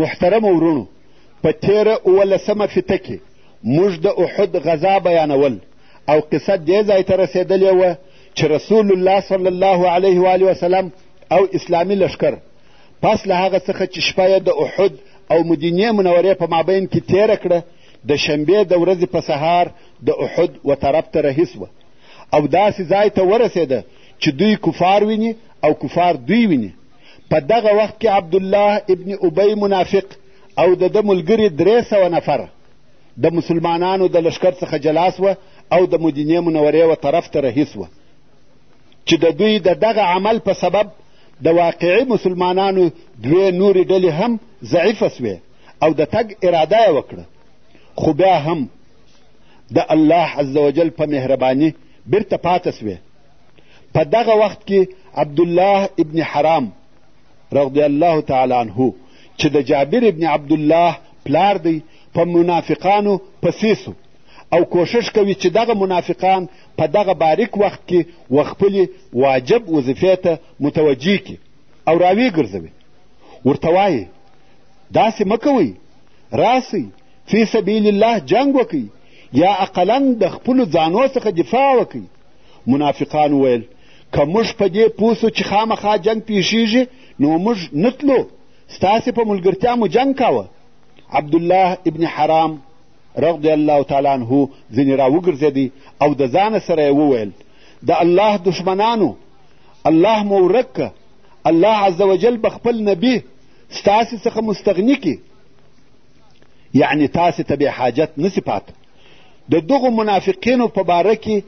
محترم ورونو په تېره اوولسمه فته کې موږ د احد غذا بیانول او قصه دې ځای ته رسېدلې وه چې رسول الله صلی الله علیه و علیه وسلم او اسلامي لښکر پس له هغه څخه چې شپه یې د احد او مدینې منورې په مابین کې تېره کړه د شنبې د ورځې په سهار د احد و طرف ته رهي سوه او داسې ځای ته ورسېده چې دوی کفار ویني او کفار دوی ویني په دغه وخت کې عبدالله ابن ابی منافق او د ده ملګري درې سوه نفر د مسلمانانو د لشکر څخه جلا سوه او د مدینې منورې و طرف ته رهي سوه چې د دوی د دغه عمل په سبب د واقعي مسلمانانو دوې نورې ډلې هم ضعیفه سوې او د تګ اراده یې وکړه خو بیا هم د الله عز وجل په مهرباني بیرته پاته سوې په دغه وخت کې عبدالله ابن حرام رضی الله تعالی عنه چې د جابر ابن عبدالله پلار دی په منافقانو پسې سو او کوشش کوي چې دغه منافقان په دغه باریک وخت کې و خپلې واجب وظیفې ته متوجه کړي او راویې ګرځوي ورته وایي داسې مه کوئ راسئ فی سبیل الله جنګ وکړئ یا اقلا د خپلو ځانو څخه دفاع وکړئ منافقان وویل که موږ په دې پوه سو چې خامخا جنګ پیښیږي نو موږ نه تلو ستاسې په ملګرتیا مو جنګ کاوه عبدالله ابن حرام رضی الله تعالی عنه ځینې راوګرځېدی او د ځانه سره یې وویل د الله دښمنانو الله مو ورک که الله عز وجل به خپل نبي ستاسې څخه مستغني کړي یعنې تاسې ته بې حاجت نسي پاته د دغو منافقینو په باره کې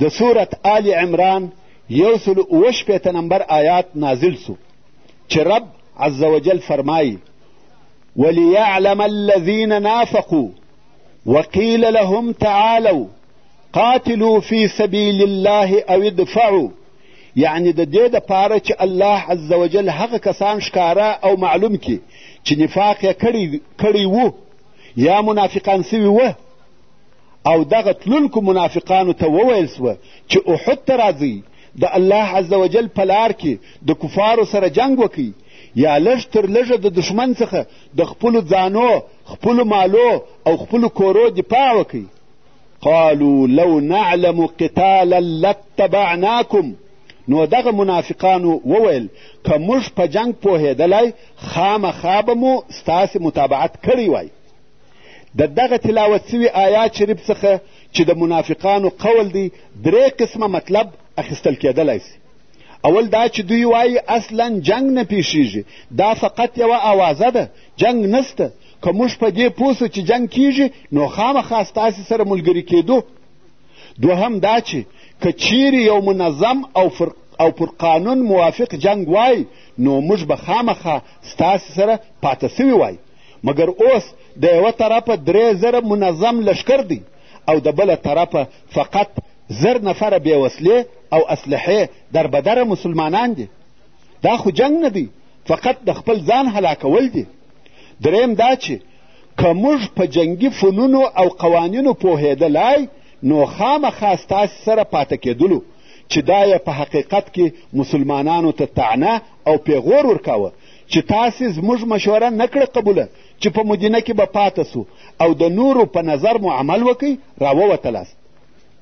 د سورت آل عمران یو سل اوه شپېته نمبر آیات نازل سو چې رب عز وجل فرمایي وليعلم الذين نافقوا وقيل لهم تعالوا قاتلوا في سبيل الله او ادفعوا یعنی د دې دپاره چې الله عز وجل هغه کسان ښکاره او معلوم کړي چې نفاق یې کړی وو یا منافقان سوي وه او دغه تلونکو منافقانو ته وویل سوه چې احد ته راځئ د الله عز وجل په لار کې د کفارو سره جنګ وکړئ یا لږ تر لږه د دښمن څخه د خپلو ځانو خپلو مالو او خپلو کورو دفاع وکړئ قالوا لو نعلم قتالا لاتبعناکم نو دغه منافقانو وویل که موږ په جنګ پوهېدلی خامخا به مو ستاسې متابعت کړی وای د دغه تلاوت سوي آیات شریف څخه چې د منافقانو قول دی درې قسمه مطلب اخیستل کېدلی سي اول دا چې دوی وایي اصلا جنګ نه پیښیږي دا فقط یوه اوازه ده جنګ نسته که موږ په دې پوه چې جنګ کیږي نو خامخا ستاسې سره ملګري کېدو دوهم دا چې که چیرې یو منظم او فرق او پر قانون موافق جنگ وای نو موږ به خامخا ستاسې سره پاته سوي وای مګر اوس د یوه طرفه درې زره منظم لشکر دی او د بله طرفه فقط زر نفره بې وسلې او اسلحې دربدره مسلمانان دي دا خو جنگ نه دی فقط د خپل ځان هلاکول دي دریم دا چې که موږ په جنګي فنونو او قوانینو پوهېدلای نو خامخا ستاسې سره پاتې کېدلو چې دا یې په حقیقت کې مسلمانانو ته طعنه او پیغور ورکاوه چې تاسې زموږ مشوره نه کړه قبوله چې په مدینه کې به پاته سو او د نورو په نظر مو عمل وکړئ راووتلاست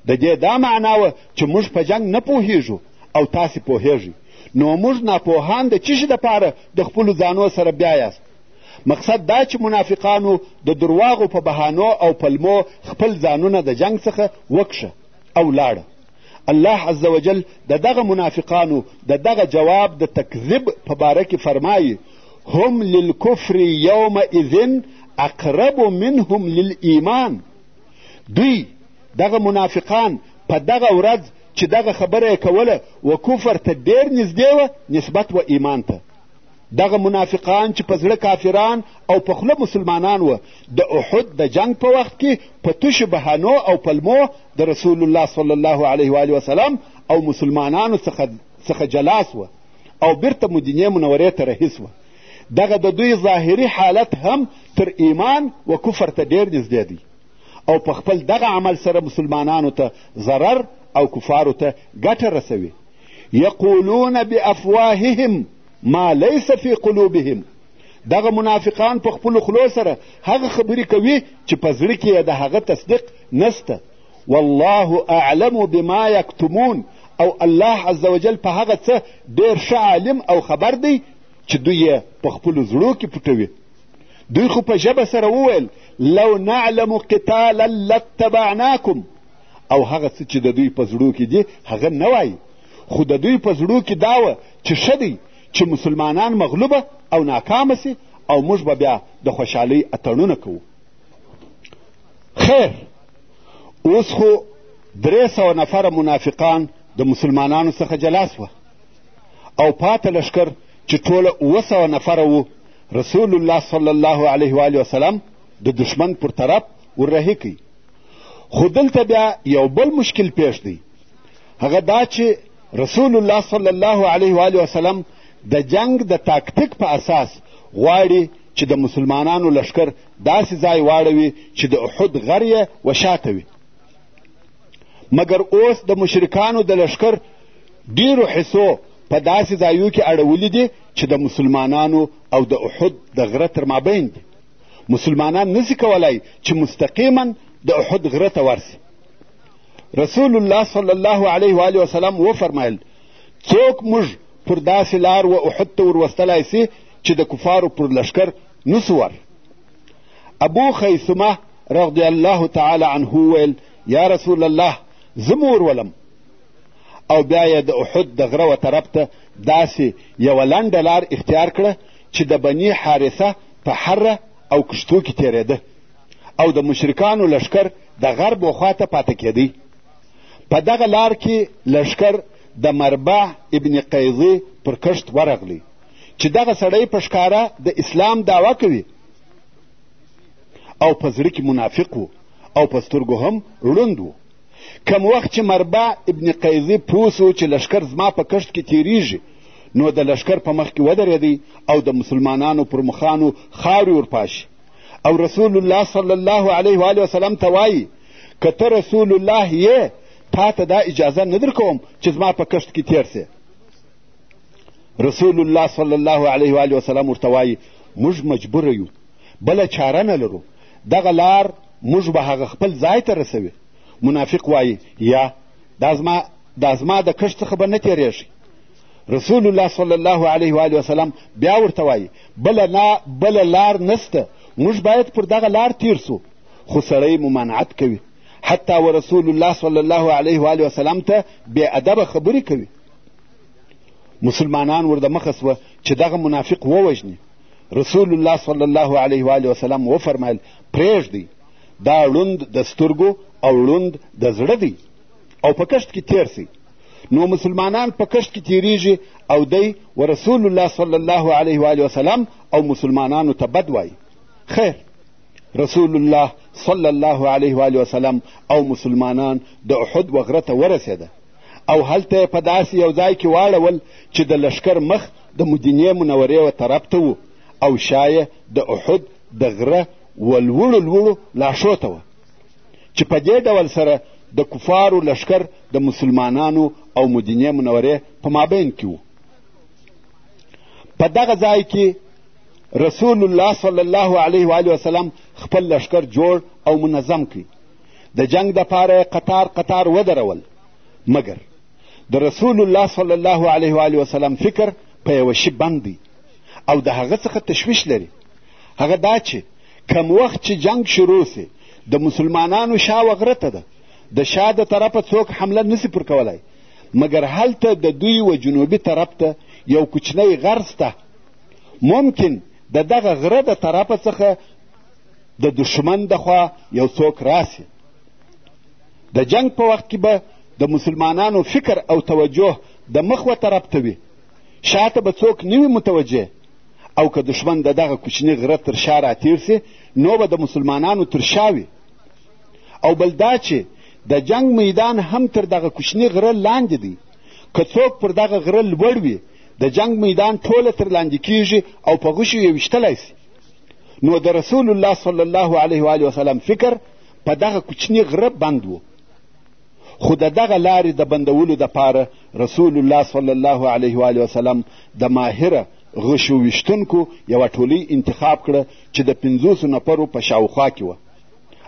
د دې دا معنا وه چې موږ په جنګ نه پوهیږو او تاسې پوهیږئ نو موږ ناپوهان د چه شي دپاره د خپلو ځانو سره بیا یاست مقصد دا چې منافقانو د درواغو په بهانو او پلمو خپل ځانونه د جنګ څخه وکښه او لاړه الله عز وجل د دغه منافقانو د دغه جواب د تکذیب په باره کې فرمایي هم للکفر یومئذ اقرب منهم للایمان دوی دغه منافقان په دغه ورځ چې دغه خبره یې کوله و کفر ته ډېر نږدې وه نسبت و ایمان ته دغه منافقان چې په زړه کافران او په خوله مسلمانان وه د احد د جنگ په وخت کې په تشو بهانو او پلمو د رسول الله صلی الله علیه و وسلم او مسلمانانو څخه څخه جلا سوه او بیرته مدینې منورې ته رهي سوه دغه د دوی ظاهري حالت هم تر ایمان و کفر ته ډېر نږدې دی او په خپل دغه عمل سره مسلمانانو ته ضرر او کفارو ته ګټه رسوي یقولون بافواههم ما لیس فی قلوبهم دغه منافقان په خپلو خلو سره هغه خبرې کوي چې په زړه کې یې د هغه تصدیق نسته والله اعلم بما یکتمون او الله عز وجل په هغه څه ډېر ښه عالم او خبر دی چې دوی یې په خپلو زړو کې پټوي دوی خو په ژبه سره وویل لو نعلم قتالا لاتبعناکم او هغه څه چې د دوی په زړو کې دي هغه نه وایي خو د دوی په زړو کې دا وه چې ښه دی چې مسلمانان مغلوبه او ناکامه سي او موږ به بیا د خوشحالۍ اتڼونه کوو خیر اوس خو درې سوه نفره منافقان د مسلمانانو څخه جلا سوه او پاته لښکر چې ټوله اووه سوه نفره وو رسول الله صلی الله علیه و وسلم د دشمن پر طرف ورهي کوي خو دلته بیا یو بل مشکل پیښ دی هغه دا چې رسول الله صلی الله علیه و آله وسلم د جنگ د تاکتیک په اساس غواړي چې د مسلمانانو لښکر داسې ځای واړوي چې د احد غر یې وشاته وي مګر اوس د مشرکانو د لښکر ډیرو حصو په داسې ځایو کې اړولي دي چې د مسلمانانو او د احد د غره تر مابین دي مسلمانان نسی کولای چې مستقیما د احد غره ته ورسي رسول الله صلی الله علیه و آله وسلم وفرمایل څوک موږ پر داسې لار و احد ته وروستلی سي چې د کفارو پر لښکر نسو ور ابو خیثمه رضی الله تعالی عنه ویل یا رسول الله زه مو ورولم او بیا یې د احد د غره و طرف ته داسې یوه لنډه لار اختیار کړه چې د بني حارثه په حره او کشتو کې تېرېده او د مشرکانو لښکر د غرب و خواته پاته کېدی په دغه لار کې لښکر د مربع ابن قیضې پر کښت ورغلی چې دغه سړی په ښکاره د اسلام دعوه کوي او په زړه کې منافق و او په سترګو هم ړوند و کم وخت چې مربع ابن قیضې پوه سو چې لښکر زما په کښت کې تیریږي نو د لښکر په مخ کې ودرېدی او د مسلمانانو پر مخانو خاورې ورپاشي او رسول الله صلی الله علیه و آله وسلم ته وایي که ته رسول الله یې تا ته دا اجازه نه درکوم چې زما په کښت کې تېر سې رسول الله صلی الله علیه و آله وسلم ورته وایي موږ مجبوره یو بله چاره نه لرو دغه لار موږ به هغه خپل ځای ته رسوي منافق وایي یا دا زما دا زما د کښت څخه به نه تېرېږي رسول الله صلی الله علیه و وسلم بیا ورته وایي بله نا بله لار نسته موږ باید پر دغه لار تیر سو خو سړی ممانعت کوي حتی و رسول الله صلی الله علیه و وسلم ته بې ادبه خبرې کوي مسلمانان ور د مخه سوه چې دغه منافق ووژني رسول الله صلی الله علیه و وسلم وفرمایل پرېږدئ دا ړوند د سترګو او ړوند د زړه دی او په کښت کې تیر سي نو مسلمانان په کښت کې تیریږي او دی و رسول الله صلی الله علیه و آله وسلم او مسلمانانو ته بد وایي خیر رسول الله صلی الله علیه و آله وسلم او مسلمانان د احد و غره ته ورسېده او هلته یې په داسې یو ځای کې واړول چې د لښکر مخ د مدینې منورې و طرف ته و او شایه د احد د غره و لوړو لوړو لاشو ته وه چې په دې ډول سره د کفارو لښکر د مسلمانانو او مدینې منورې په مابین کې و په دغه ځای کې رسول الله صلی الله علیه و وسلم خپل لښکر جوړ او منظم کړي د جنگ دپاره یې قطار قطار ودرول مګر د رسول الله صلی الله علیه و وسلم فکر په یوه شي بند دی او د هغه څخه تشویش لري هغه دا چې کم وخت چې جنګ شروع سي د مسلمانانو شا و غره ته ده د شا د طرفه څوک حمله نسی پر کولای مګر هلته د دوی و جنوبي طرف ته یو کوچنی غر سته ممکن د دغه غره د طرفه څخه د دښمن د خوا یو څوک راسي د جنگ په وخت کې به د مسلمانانو فکر او توجه د مخ و طرف ته وي شاته به څوک نه وي متوجه او که دښمن د دغه کوچني غره تر شا راتیر سي نو به د مسلمانانو تر شا وي او بل دا چې د جنگ میدان هم تر دغه کوچني غره لاندې دی که څوک پر دغه غره لوړ وي د جنگ میدان ټوله تر لاندې کیږي او په غشو یې ویشتلی سي نو د رسول الله صلی الله علیه و وسلم فکر په دغه کوچني غره بند و خو د دغه لارې د بندولو دپاره رسول الله صلی الله علیه و آله وسلم د ماهره غشو ویشتونکو یوه ټولۍ انتخاب کړه چې د پنځوسو نفرو په شاوخوا کې وه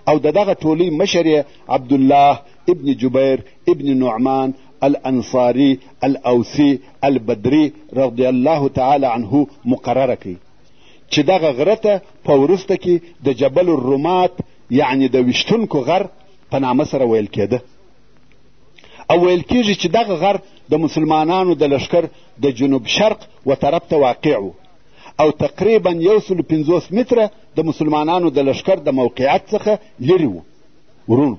او د دغه ټولۍ مشر یې عبدالله ابن جبیر ابن نعمان الانصاري الاوسي البدري رضی الله تعالی عنه مقرره کړي چې دغه غره ته په وروسته کې د جبل الرمات یعنې د ویشتونکو غر په نامه سره ویل کېده او ویل کېږي چې دغه غر د مسلمانانو د لښکر د جنوب شرق و طرف ته واقع و او تقریبا یو سلو پنځوس متره د مسلمانانو د لښکر د موقعیت څخه لرې و ورونو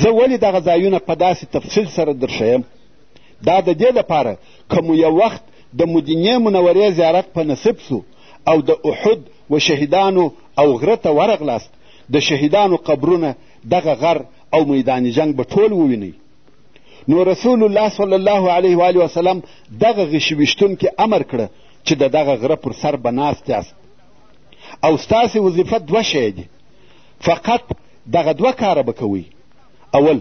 زه ولې دغه ځایونه په داسې تفصیل سره درښیم دا د دې لپاره که مو یو وخت د مدینې منورې زیارت په نصیب سو او د احد و شهیدانو او غره ته ورغلاست د شهیدانو قبرونه دغه غر او میدان جنګ به ټول ووینئ نو رسول الله صلی الله علیه و آله وسلم دغه غشي ویشتونکي امر کړه چې د دغه غره پر سر به ناست یاست او ستاسې وظیفه دوه شی دي فقط دغه دوه کاره به کوئ اول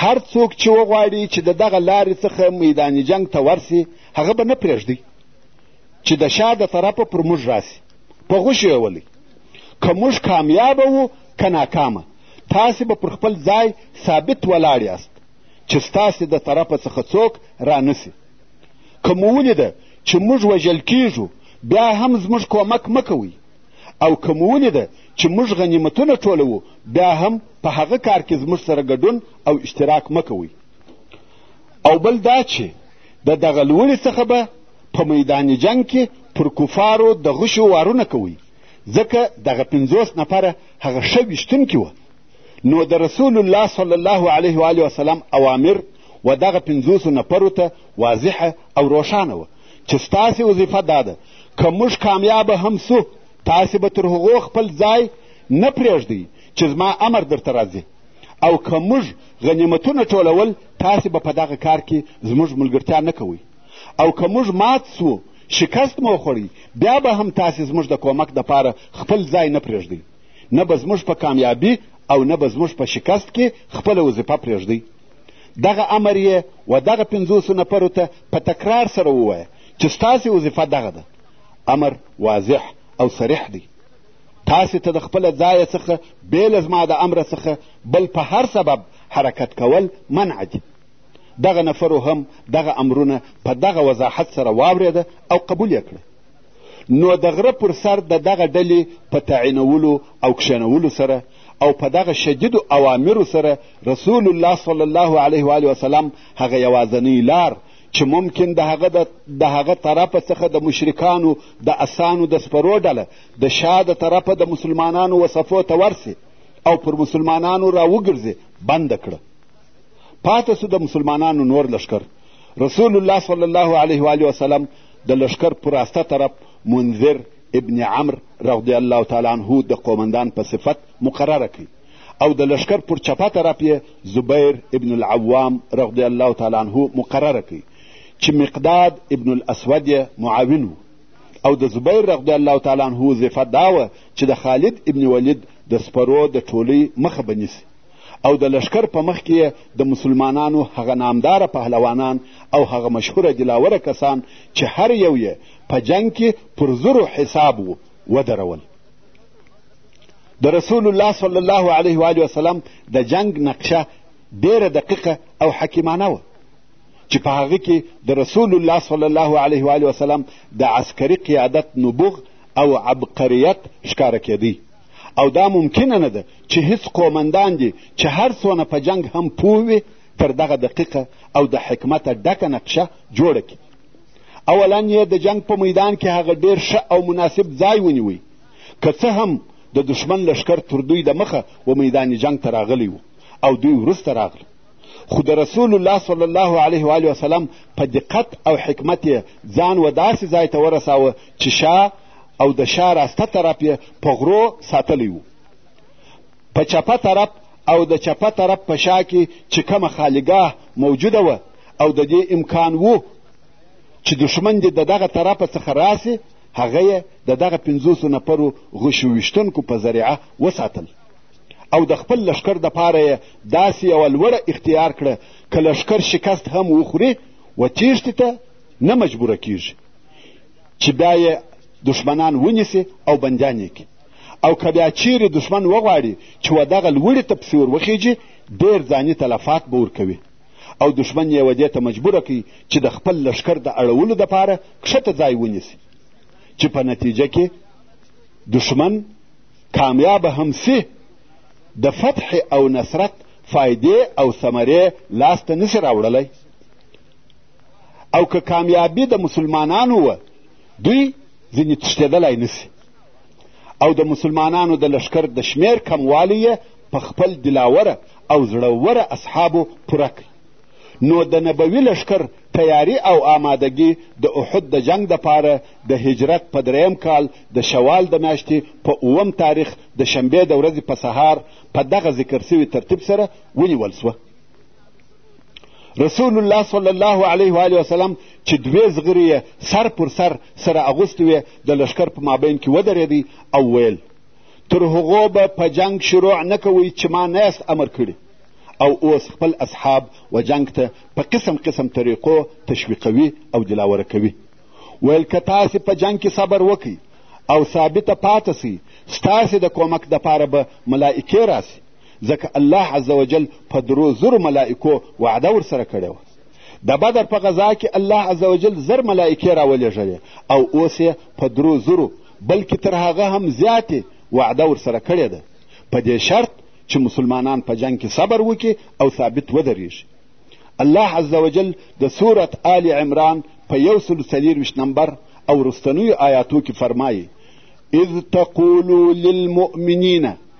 هر څوک چې وغواړي چې د دغه لارې څخه میدان جنګ ته ورسي هغه به نه پرېږدئ چې د شا د طرفه پر موږ راسي په غوښې یې ولئ که موږ کامیابه وو که ناکامه تاسې به پر خپل ځای ثابت ولاړ یاست چې ستاسې د طرفه څخه څوک رانسي که مو ولیده چې موږ وژل کیږو بیا هم زموږ کمک مه کوئ او که مو ولیده چې موږ غنیمتونه ټولوو بیا هم په هغه کار کې زموږ سره ګډون او اشتراک مه کوئ او بل دا چې د دغه لوړې څخه به په میدان جنګ کې پر کفارو د غشو وارونه کوي ځکه دغه پنځوس نفره هغه ښه ویشتونکي وه نو د رسول الله صلی الله علیه و وسلم اوامر و دغه پنځوسو نفرو ته واضحه او روښانه وه چې ستاسې وظیفه دا ده که موږ کامیابه هم سو تاسې به تر هغو خپل ځای نه پرېږدئ چې زما امر درته راځي او که موږ غنیمتونه ټولول تاسې به په دغه کار کې زموږ ملګرتیا نه کوئ او که موږ مات سو شکست مو خوړی بیا به هم تاسې زموږ د کومک دپاره خپل ځای نه پرېږدئ نه به زموږ په کامیابي او نه به زموږ په شکست کې خپله وظیفه پرېږدئ دغه امر یې و دغه پنځوسو نفرو ته په تکرار سره ووایه چې ستاسې وظیفه دغه ده امر واضح او صریح دی تاسې ته د خپله ځایه څخه بې له زما د امره څخه بل په هر سبب حرکت کول منع دي دغه نفرو هم دغه امرونه په دغه وضاحت سره واورېده او قبول یې کړه نو د غره پر سر د دغه ډلې په تعینولو او کښېنولو سره او په دغه شدیدو اوامرو سره رسول الله صلی الله علیه و وسلم هغه یوازنۍ لار چې ممکن د هغه د هغه طرفه څخه د مشرکانو د اسانو د سپرو ډله د شا د طرفه د مسلمانانو وصفو ته ورسي او پر مسلمانانو راوګرځي بنده کړه پاتې سو د مسلمانانو نور لښکر رسول الله صلی الله علیه و آله وسلم د لښکر په راسته طرف منذر ابن عمر رضی الله تعالی عنه د قومندان په صفت مقرره کړي او د لښکر پر چپه طرف یې زبیر ابن العوام رضی الله تعالی عنه مقرره کړي چې مقداد ابن الاسود یې معاون و او د زبیر رضی الله تعالی عنه وظیفه دا وه چې د خالد ابن ولید د سپرو د ټولۍ مخه به نیسي او د لشکر په مخ کې د مسلمانانو هغه نامداره پهلوانان او هغه مشهوره دلاوره کسان چې هر یو یې په جنګ کې پر زرو حساب و ودرول د رسول الله صلی الله علیه و وسلم د جنگ نقشه ډېره دقیقه او حکیمانه وه چې په هغه کې د رسول الله صلی الله علیه و وسلم د عسکري قیادت نبوغ او عبقریت ښکاره کېدی او دا ممکنه نه ده چې هیڅ قومندان دې چې هر څونه په جنګ هم پوه وي تر دغه دقیقه او د حکمته ډکه نقشه جوړه کړي اولا یې د جنګ په میدان کې هغه ډېر ښه او مناسب ځای ونیوی که څه هم د دښمن لښکر تر دوی د مخه و میدان جنګ ته راغلی و او دوی وروسته راغله خو د رسول الله صلی الله علیه و وسلم په دقت او حکمت یې ځان و داسې ځای ته ورساوه چې شاه او د شا راسته طرف یې په غرو ساتلی و په چپه طرف او د چپه طرف په شا کې چې کومه خالیګاه موجوده وه او د دې امکان و چې دښمن دې د دغه طرفه څخه راسي هغه یې د دغه پنځوسو نفرو غشو ویشتونکو په ذریعه وساتل او د خپل لښکر دپاره یې داسې یوه لوړه اختیار کړه که لښکر شکست هم وخوري و تیښتې ته نه مجبوره کیږي چې بیا یې دښمنان ونیسي او بندیان یې کړي او که بیا چیرې دښمن وغواړي چې و دغه لوړې ته پسې ور وخیږي ډېر ځاني تلفات به ورکوي او دښمن یې و دې ته مجبوره کوي چې د خپل لښکر د اړولو دپاره کښته ځای ونیسي چې په نتیجه کې دښمن کامیاب هم سي د فتح او نصرت فایدې او ثمرې لاسته نسي راوړلی او که کامیابي د مسلمانانو وه دوی ځینې تښتېدلی نسی او د مسلمانانو د لښکر د شمېر کموالی یې په خپل دلاوره او زړوره اصحابو پوره کړ نو د نبوي لښکر تیاری او آمادګي د احد د جنگ دپاره د هجرت په دریم کال د شوال د میاشتې په اووم تاریخ د شنبې د ورځې په سهار په دغه ذکر سوي ترتیب سره ونیول سوه رسول الله صلی الله علیه و آله وسلم چې دوې زغرې یې سر پر سر سره اغوستې وې د لښکر په مابین کې ودرېدی او ویل تر هغو به په جنګ شروع نه کوئ چې ما نه یاست امر کړي او اوس خپل اصحاب و جنګ ته په قسم قسم طریقو تشویقوي او دلاوره کوي ویل که تاسې په جنګ کې صبر وکړئ او ثابته پاته سئ ستاسې د کومک دپاره به ملائکې راسي ځکه الله عز وجل په درو زرو ملائکو وعده ورسره کړې وه د بدر په غذا کې الله عز وجل زر ملائکې راولېږلې او اوس یې په درو زرو بلکې تر هغه هم زیاتې وعده ورسره کړې ده په دې شرط چې مسلمانان په جنگ کې صبر وکړي او ثابت ودرېږي الله عز وجل د سورت آل عمران په یو سل څلېرویشت نمبر او وروستنیو آیاتو کې فرمایي اذ تقولو للمؤمنین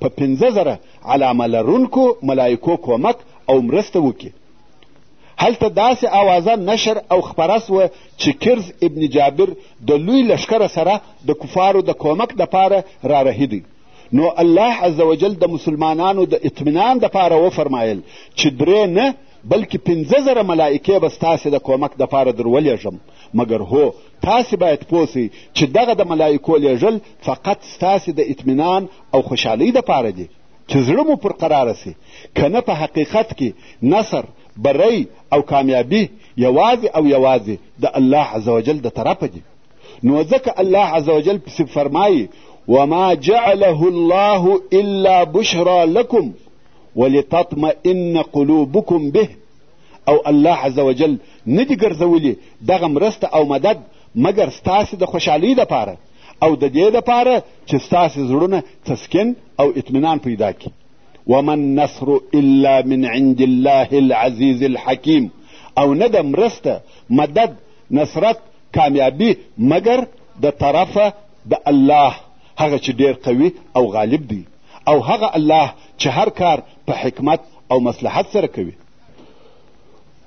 په پنځه زره علامه لرونکو ملایکو کومک او مرسته وکړي هلته داسې اوازه نشر او خپره سوه چې کرز ابن جابر د لوی لښکره سره د کفارو د کومک دپاره رارهي دی نو الله عز وجل د مسلمانانو د اطمینان دپاره وفرمایل چې درې نه بلکې پنځه زره ملایکې به ستاسې د کومک دپاره در ولېږم مګر هو تاسې باید پوه شئ چې دغه د ملایکو لېږل فقط ستاسې د اطمینان او خوشحالۍ دپاره دي چې زړه مو پر قراره سي که نه په حقیقت کې نصر بری او کامیابي یوازې او یوازې د الله عز وجل د طرفه دي نو ځکه الله عز وجل پسې فرمایي وما جعله الله الا بشرا لكم ولتطمئن قلوبكم به او الله عز وجل نه دي ګرځولي دغه مرسته او مدد مګر ستاسې د خوشحالۍ دپاره او د دې دپاره چې ستاسې زړونه تسکین او اطمینان پیدا کړي ومن نصر الا من عند الله العزیز الحکیم او نه د مرسته مدد نصرت کامیابي مګر د طرفه د الله هغه چې ډېر قوي او غالب دی او هغه الله چې هر کار په حکمت او مصلحت سره کوي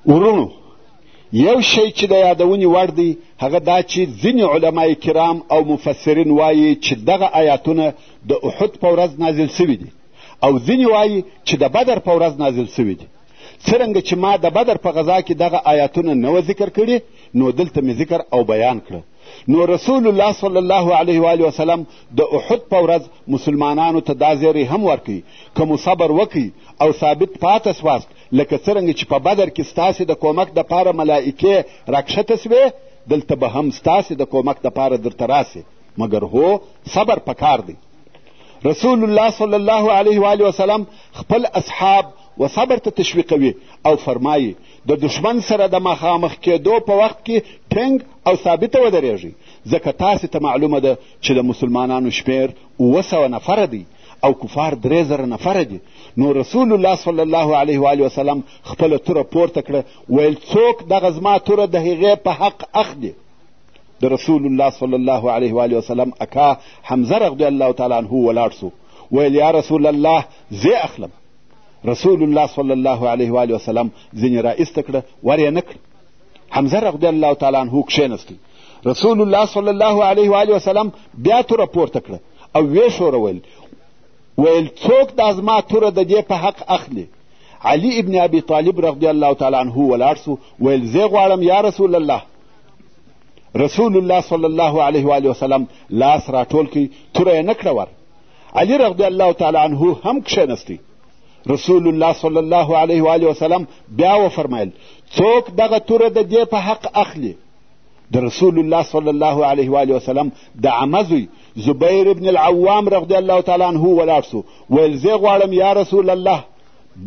ورونو یو شی چې د یادونې وړ دی هغه دا چې ځینې علما کرام او مفسرین وایي چې دغه آیاتونه د احد په ورځ نازل سوي دي او ځینې وایي چې د بدر په ورځ نازل سوي دي څرنګه چې ما د بدر په غذا کې دغه آیاتونه نه وه ذکر کړي نو دلته مې ذکر او بیان کړه نو رسول الله صلی الله علیه و آله وسلم د احد په ورځ مسلمانانو ته دا زیری هم ورکوي که مو صبر وکړي او ثابت پاته سواست لکه څرنګه چې په بدر کې ستاسې د کومک دپاره ملائکې راکښته سوې دلته به هم ستاسې د کومک دپاره درته راسې مګر هو صبر پکار دی رسول الله صلی الله علیه و آله وسلم خپل اصحاب و صبر ته تشویقوي او فرمایي د دشمن سره د مخامخ کېدو په وخت کې ټینګ او ثابته ودرېږئ ځکه تاسې ته معلومه ده چې د مسلمانانو شمېر اووه سوه نفره دی او کفار درې زره نفره دي نو رسول الله صلی الله علیه و وسلم خپله توره پورته کړه ویل څوک دغه زما توره د هغې په حق اخلي د رسول الله صلی الله علیه و وسلم اکا حمزه رضی الله تعالی عنه ولاړ سو ویل یا رسول الله زه اخلم رسول الله صلی الله علیه و وسلم ځینې را ایسته کړه ور یې نه کړ حمزه رضی الله تعالی عنه کښېنستی رسول الله صلی الله علیه و آله وسلم بیا توره پورته کړه او ویې ښورویل ویل څوک دا زما توره د دې په حق اخلي علي ابن ابي طالب رضی الله تعالی عنه ولاړ سو ویل زه غواړم یا رسول الله رسول الله صلی الله علیه و آله وسلم لاس راټول کړي توره یې نه کړه ور علي رضی الله تعالی عنه هم کښېنستی رسول الله صلی الله علیه و آله وسلم بیا وفرمایل څوک دغه توره د دې په حق اخلي د رسول الله صلی الله علیه و آله وسلم د عمه زوی زبیر ابن العوام رضی الله تعالی عنه ولاړ سو ویل زه غواړم یا رسول الله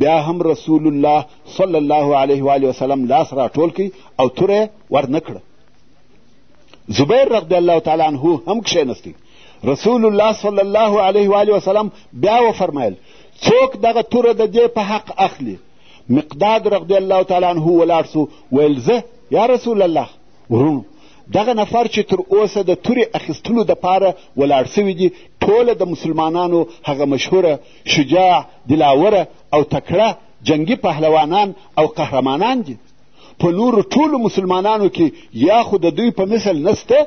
بیا هم رسول الله صلی الله علیه و آله وسلم لاس راټول کړي او توره ورنه کړه زبیر رضی الله تعالی عنه هم کښېنستی رسول الله صلی الله علیه و آله وسلم بیا وفرمایل څوک دغه توره د دې په حق اخلي مقداد رضی الله تعالی عنه ولاړ سو ویل زه یا رسول الله ورونو دغه نفر چې تر اوسه د تورې اخیستلو دپاره ولاړ سوي دي ټوله د مسلمانانو هغه مشهوره شجاع دلاوره او تکړه جنگي پهلوانان او قهرمانان دي په نورو ټولو مسلمانانو کې یا خو د دوی په مثل نسته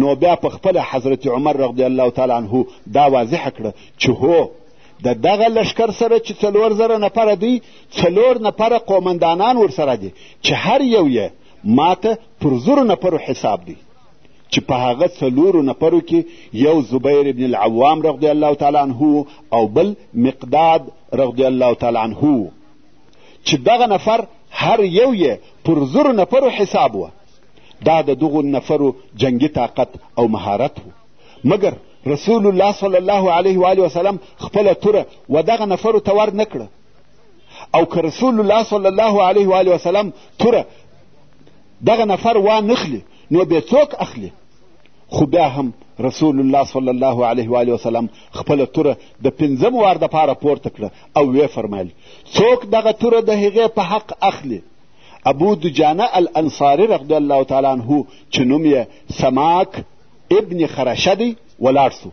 نو بیا په خپله حضرت عمر رضی الله تعالی عنه دا واضحه کړه چې هو د دغه لشکر سره چې څلور زره نفره دی څلور نفره قومندانان ورسره دي چې هر یو یې ماته پر زرو نفرو حساب دی چې په هغه څلورو نفرو کې یو زبیر ابن العوام رضی الله تعالی عنه او بل مقداد رضی الله تعالی عنه چې دغه نفر هر یو یې پر زرو نفرو حساب وه دا د دغو نفرو جنګي طاقت او مهارت و مګر رسول الله صلی الله علیه و آله وسلم خپله توره و دغه نفرو ته ور نه کړه او که رسول الله صلی الله علیه و آله وسلم توره دغه نفر وانخلي نو بې څوک اخلي خو بیا هم رسول الله صلی الله علیه و آله وسلم خپله توره د پنځم وار دپاره پورته کړه او ویې فرمایل څوک دغه توره د هغې په حق اخلي ابو دجانه الانصاري رضی الله تعالی عنه چې نوم یې سماک ابن خرشه دی ولاړ سو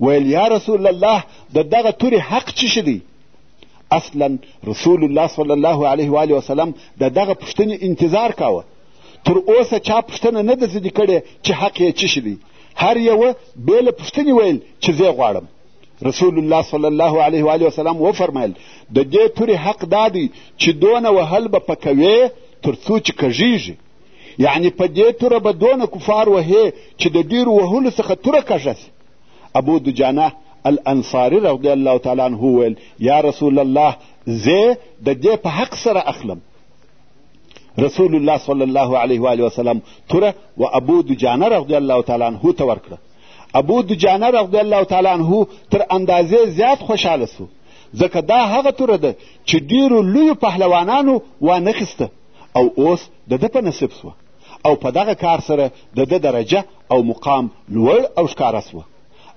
ویل یا رسول الله د دغه تورې حق څه شي دی اصلا رسول الله صلی الله علیه و آله وسلم د دغه پوښتنې انتظار کاوه تر اوسه چا پوښتنه نه ده ځینې کړې چې حق یې څه شي دی هر یوه بېله پوښتنې ویل چې زه غواړم رسول الله صلی الله علیه و آله وسلم وفرمایل د دې تورې حق دا دی چې دونه وهل به په کوې تر څو چې کږیږي یعنې په دې توره به دونه کفار وهې چې د ډېرو وهلو څخه توره کږه سي ابو دجانه الانصاري رضی الله تعالی عنه وویل یا رسول الله زه د دې په حق سره اخلم رسول الله صلی الله علیه و آله وسلم توره و ابو دجانه رضی الله تعالی عنه ته ورکړه ابو دجانه رضی الله تعالی عنه تر اندازې زیات خوشحاله سو ځکه دا هغه توره ده چې ډیرو لویو پهلوانانو وانخیسته او اوس د ده په نصیب سوه او په دغه کار سره د ده درجه او مقام لوړ او ښکاره سوه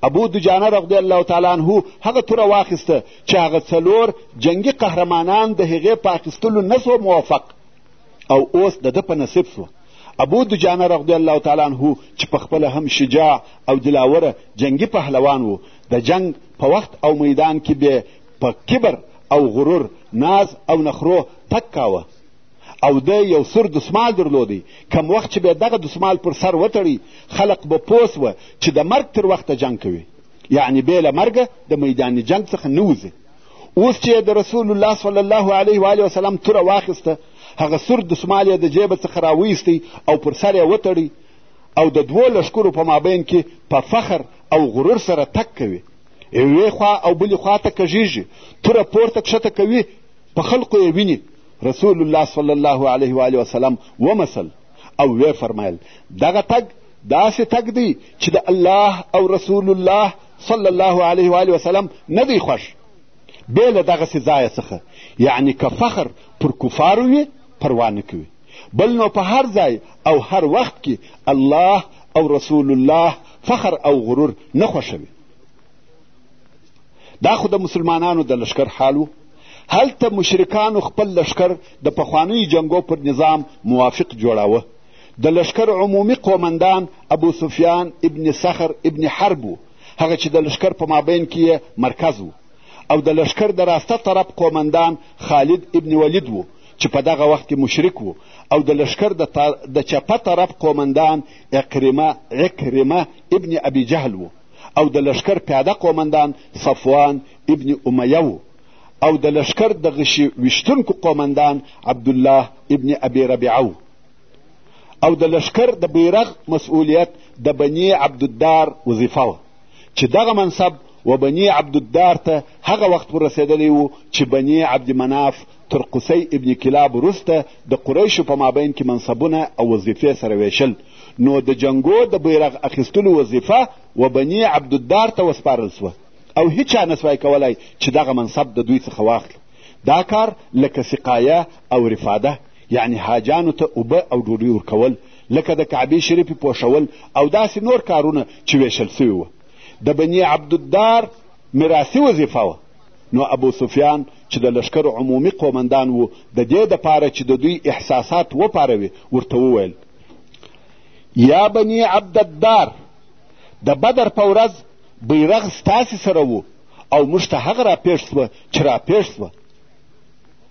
ابو دجانه رضی الله تعالی عنه هغه توره واخیسته چې هغه څلور جنګي قهرمانان د هغې په اخیستلو نه موفق او اوس د ده په نصیب سوه ابو دجانه رضی الله تعالی عنه چې په خپله هم شجاع او دلاوره جنګي پهلوان و د جنګ په وخت او میدان کې به په کبر او غرور ناز او نخرو تک کاوه او ده یو سور دسمال درلودی کم وخت چې به دغه دسمال پر سر وتړي خلق به پوس وه چې د مرګ تر وخته جنګ کوي یعنې بې له مرګه د میدان جنګ څخه نه وځي اوس چې د رسول الله صلی الله علیه و وسلم توره واخیسته هغه سور دسمال یې د جیبه څخه راویستی او پر سر یې وتړی او د دوو لښکرو په مابین کې په فخر او غرور سره تک کوي یوې خوا او بلې خوا ته کږیږي توره پورته کښته کوي په خلقو یې ویني رسول الله صلی الله علیه و آله وسلم ومسل او ویې فرمایل دغه تګ داسې تګ دی چې د الله او رسول الله صلی الله علیه و آله وسلم نه دی خوښ بې له دغسې ځایه څخه یعنې که فخر پر کفارو وي پروا نه کوي بل نو په هر ځای او هر وخت کې الله او رسول الله فخر او غرور نه خوښوي دا خو د مسلمانانو د لشکر حال و هلته مشرکانو خپل لشکر د پخوانیو جنګو پر نظام موافق جوړاوه د لشکر عمومي قومندان ابو سفیان ابن صخر ابن حرب و هغه چې د لشکر په مابین کې یې مرکز و او د لشکر د راسته طرف قومندان خالد ابن ولید و چې په دغه وخت کې مشرک و او د لشکر د, تا... د چپه طرف قومندان اقرمه اکرمه ابن ابي جهل و او د لشکر پیاده قومندان صفوان ابن امیه و او د لشکر د غشي ویشتونکو قومندان عبدالله ابن ابي ربیعه و او د لشکر د بیرغ مسؤلیت د بني عبدالدار وظیفه وه چې دغه منصب و بني عبدالدار ته هغه وخت ورسېدلی و چې بني عبدمناف تر قصی ابن کلاب وروسته د قریشو په مابین کې منصبونه او وظیفې سره ویشل نو د جنګو د بیرغ اخیستلو وظیفه و بني عبدالدار ته وسپارل سوه او هیچا نه سوای کولای چې دغه منصب د دوی څخه واخلي دا کار لکه سقایه او رفاده یعنې حاجانو ته اوبه او ډوډۍ ورکول لکه د کعبې شریفې پوښول او داسې نور کارونه چې ویشل سوي وه د بني عبدالدار میراثي وظیفه وه نو ابو سفیان چې د لښکر عمومي قومندان و د دې دپاره چې د دوی احساسات وپاروي ورته وویل یا بني عبدالدار د بدر په ورځ بیرغ ستاسې سره و او موږ ته هغه راپېښ سوه چې راپېښ سوه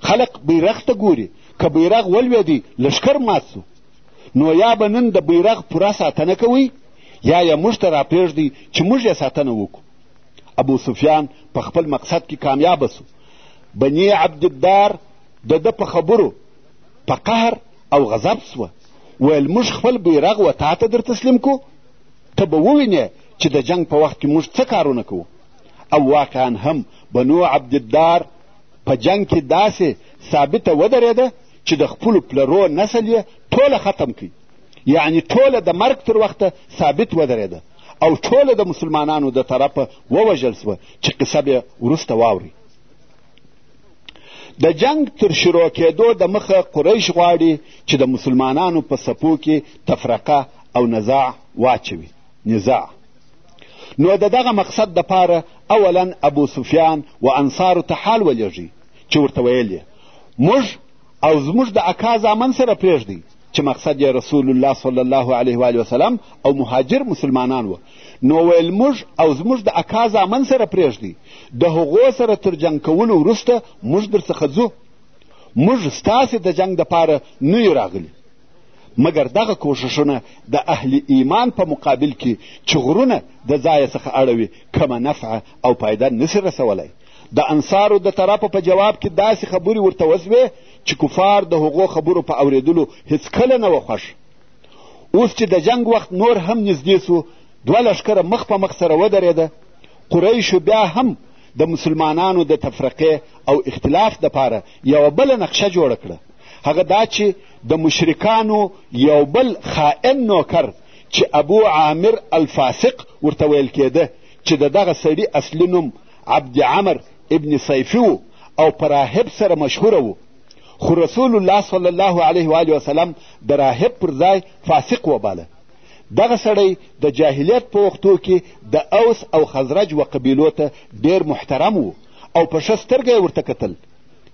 خلق بیرغ ته ګوري که بیرغ ولوېدی لښکر مات سو نو یا به نن د بیرغ پوره ساتنه کوئ یا یې موږ ته راپرېږدئ چې موږ یې ساتنه وکړو ابو سفیان په خپل مقصد کې کامیابه سو بني عبدالدار د ده په خبرو په قهر او غضب سوه ویل موږ خپل بیرغ و تا ته در تسلیم کو ته به ووینې چې د جنگ په وخت کې موږ څه کارونه کوو او واقعا هم بنو عبدالدار په جنګ کې داسې ثابته ودرېده چې د خپلو پلرو نسل یې ټوله ختم کړي یعنی ټوله د مرګ تر وخته ثابت ودرېده او ټوله د مسلمانانو د طرفه ووژل سوه چې قصه به وروسته واوري د جنګ تر شروع کېدو د مخه قریش غواړي چې د مسلمانانو په سپو کې تفرقه او نزاع واچوي نزاع نو د دغه مقصد دپاره اولا ابو سفیان و انصارو ته حال ولېږي چې ورته ویل یې موږ او زموږ د اکا زامن سره پرېږدئ چې مقصد یې رسول الله صلی الله علیه و وسلم او مهاجر مسلمانان وه نو ویل موږ او زموږ د اکا زامن سره پرېږدئ د هغو سره تر جنګ کولو وروسته موږ درڅخه ځو موږ ستاسې د جنګ دپاره نه یو راغلي مګر دغه کوښښونه د اهل ایمان په مقابل کې چې غرونه د ځایه څخه اړوي کمه نفعه او پایده نسي رسولی د انصارو د طرفه په جواب کې داسې خبرې ورته وسوې چې کفار د هغو خبرو په اورېدلو هېڅکله نه وه خوښ اوس چې د جنګ وخت نور هم نږدې سو دوه لښکره مخ په مخ سره ودرېده قریشو بیا هم د مسلمانانو د تفرقې او اختلاف دپاره یوه بله نقشه جوړه کړه هغه دا چې د مشرکانو یو بل خائن نوکر چې ابو عامر الفاسق ورته ویل کېده چې د دغه سړي اصلي نوم عبد عمر ابن صیفي و او په راهب سره مشهوره و خو رسول الله صلی الله علیه و وسلم د راهب پر ځای فاسق وباله دغه سړی د جاهلیت په وختو کې د اوس او خزرج و قبیلو ته ډېر محترم و او په ښه سترګه یې ورته کتل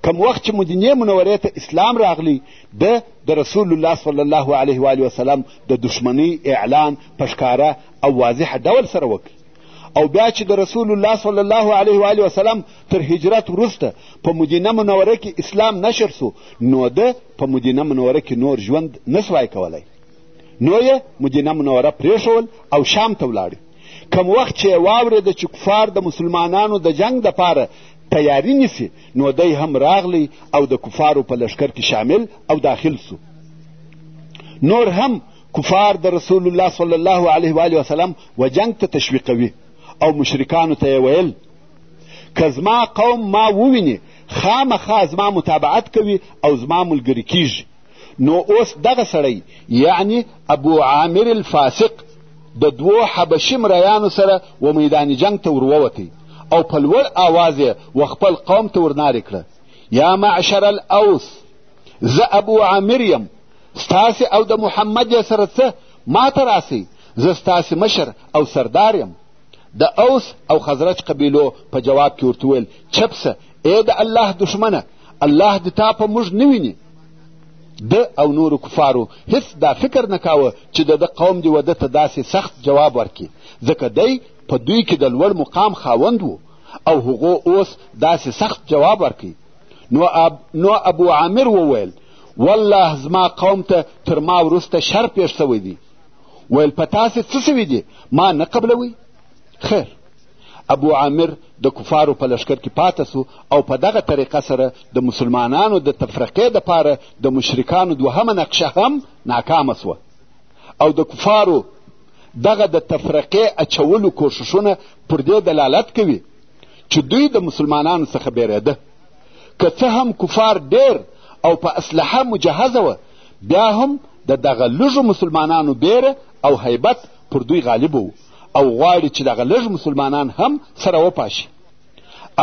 کم وخت چې مدینې منورې ته اسلام راغلی ده د رسول الله صلی الله علیه و وسلم د دښمنۍ اعلان په ښکاره او واضح ډول سره وکړي او بیا چې د رسول الله صلی الله علیه و علیه وسلم تر هجرت وروسته په مدینه منوره کې اسلام نشر سو نو ده په مدینه منوره کې نور ژوند نسوای کولی نو یې مدینه منوره پرېښول او شام ته ولاړ کم وخت چې واورېده چې کفار د مسلمانانو د جنگ دپاره تیاری نیسي نو دی هم راغلی او د کفارو په لښکر کې شامل او داخل سو نور هم کفار د رسول الله صلی الله علیه و وسلم و جنگ ته تشویقوي او مشرکانو ته یې ویل که زما قوم ما وویني خامخا زما متابعت کوي او زما ملګري کیږي نو اوس دغه سړی یعنی ابو عامر الفاسق د دوو حبشي مریانو سره و میدان جنګ ته ورووتی او په لوړ آواز یې و خپل قوم ته ورنارې کړه یا معشر الاوس زه ابو عامر یم ستاسې او د محمد یې سره څه ما ته راسئ زه ستاسې مشر او سردار یم د اوس او خزرج قبیلو په جواب کې ورته وویل چپ سه ای د الله دښمنه الله د تا په موږ نه ویني د او نورو کفارو هیڅ دا فکر نه کاوه چې د ده قوم دې وده ته داسې سخت جواب ورکړي ځکه دی په دوی کې د لوړ مقام خاوند و او هغو اوس داسې سخت جواب ورکړي نو, اب... نو ابو عامر وویل والله زما قوم ته تر ما وروسته شر پېښ سوی دی ویل په تاسې څه سوي دي ما نه قبلوئ خیر ابو عامر د کفارو په لشکر کې پاته سو او په دغه طریقه سره د مسلمانانو د تفرقې دپاره د مشرکانو دوهمه نقشه هم ناکامه سوه او د کفارو دغه د تفرقې اچولو کوښښونه پر دې دلالت کوي چې دوی د مسلمانانو څخه بیرېده که څه هم کفار ډېر او په اسلحه مجهزه وه بیا هم د دغه لږو مسلمانانو بیره او هیبت پر دوی غالب و او غواړي چې دغه لږ مسلمانان هم سره وپاشي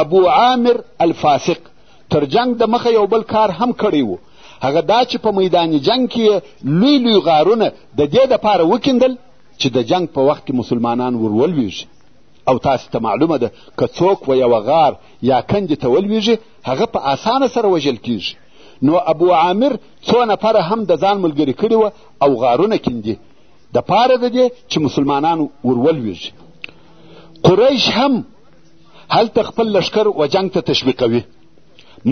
ابو عامر الفاسق تر جنگ د مخه یو بل کار هم کړی و هغه دا چې په میدان جنگ کې یې لوی لوی غارونه د دې دپاره وکیندل چې د جنگ په وخت کې مسلمانان ور ولویږي او تاسو ته معلومه ده که څوک و یوه غار یا کندې ته ولویږي هغه په اسانه سره وژل کیږي نو ابو عامر څو نفره هم د ځان ملګري کړي وه او غارونه کیندي د پاره د دې چې مسلمانانو ورولوېږي قریش هم هلته خپل لشکر و جنګ ته تشویقوي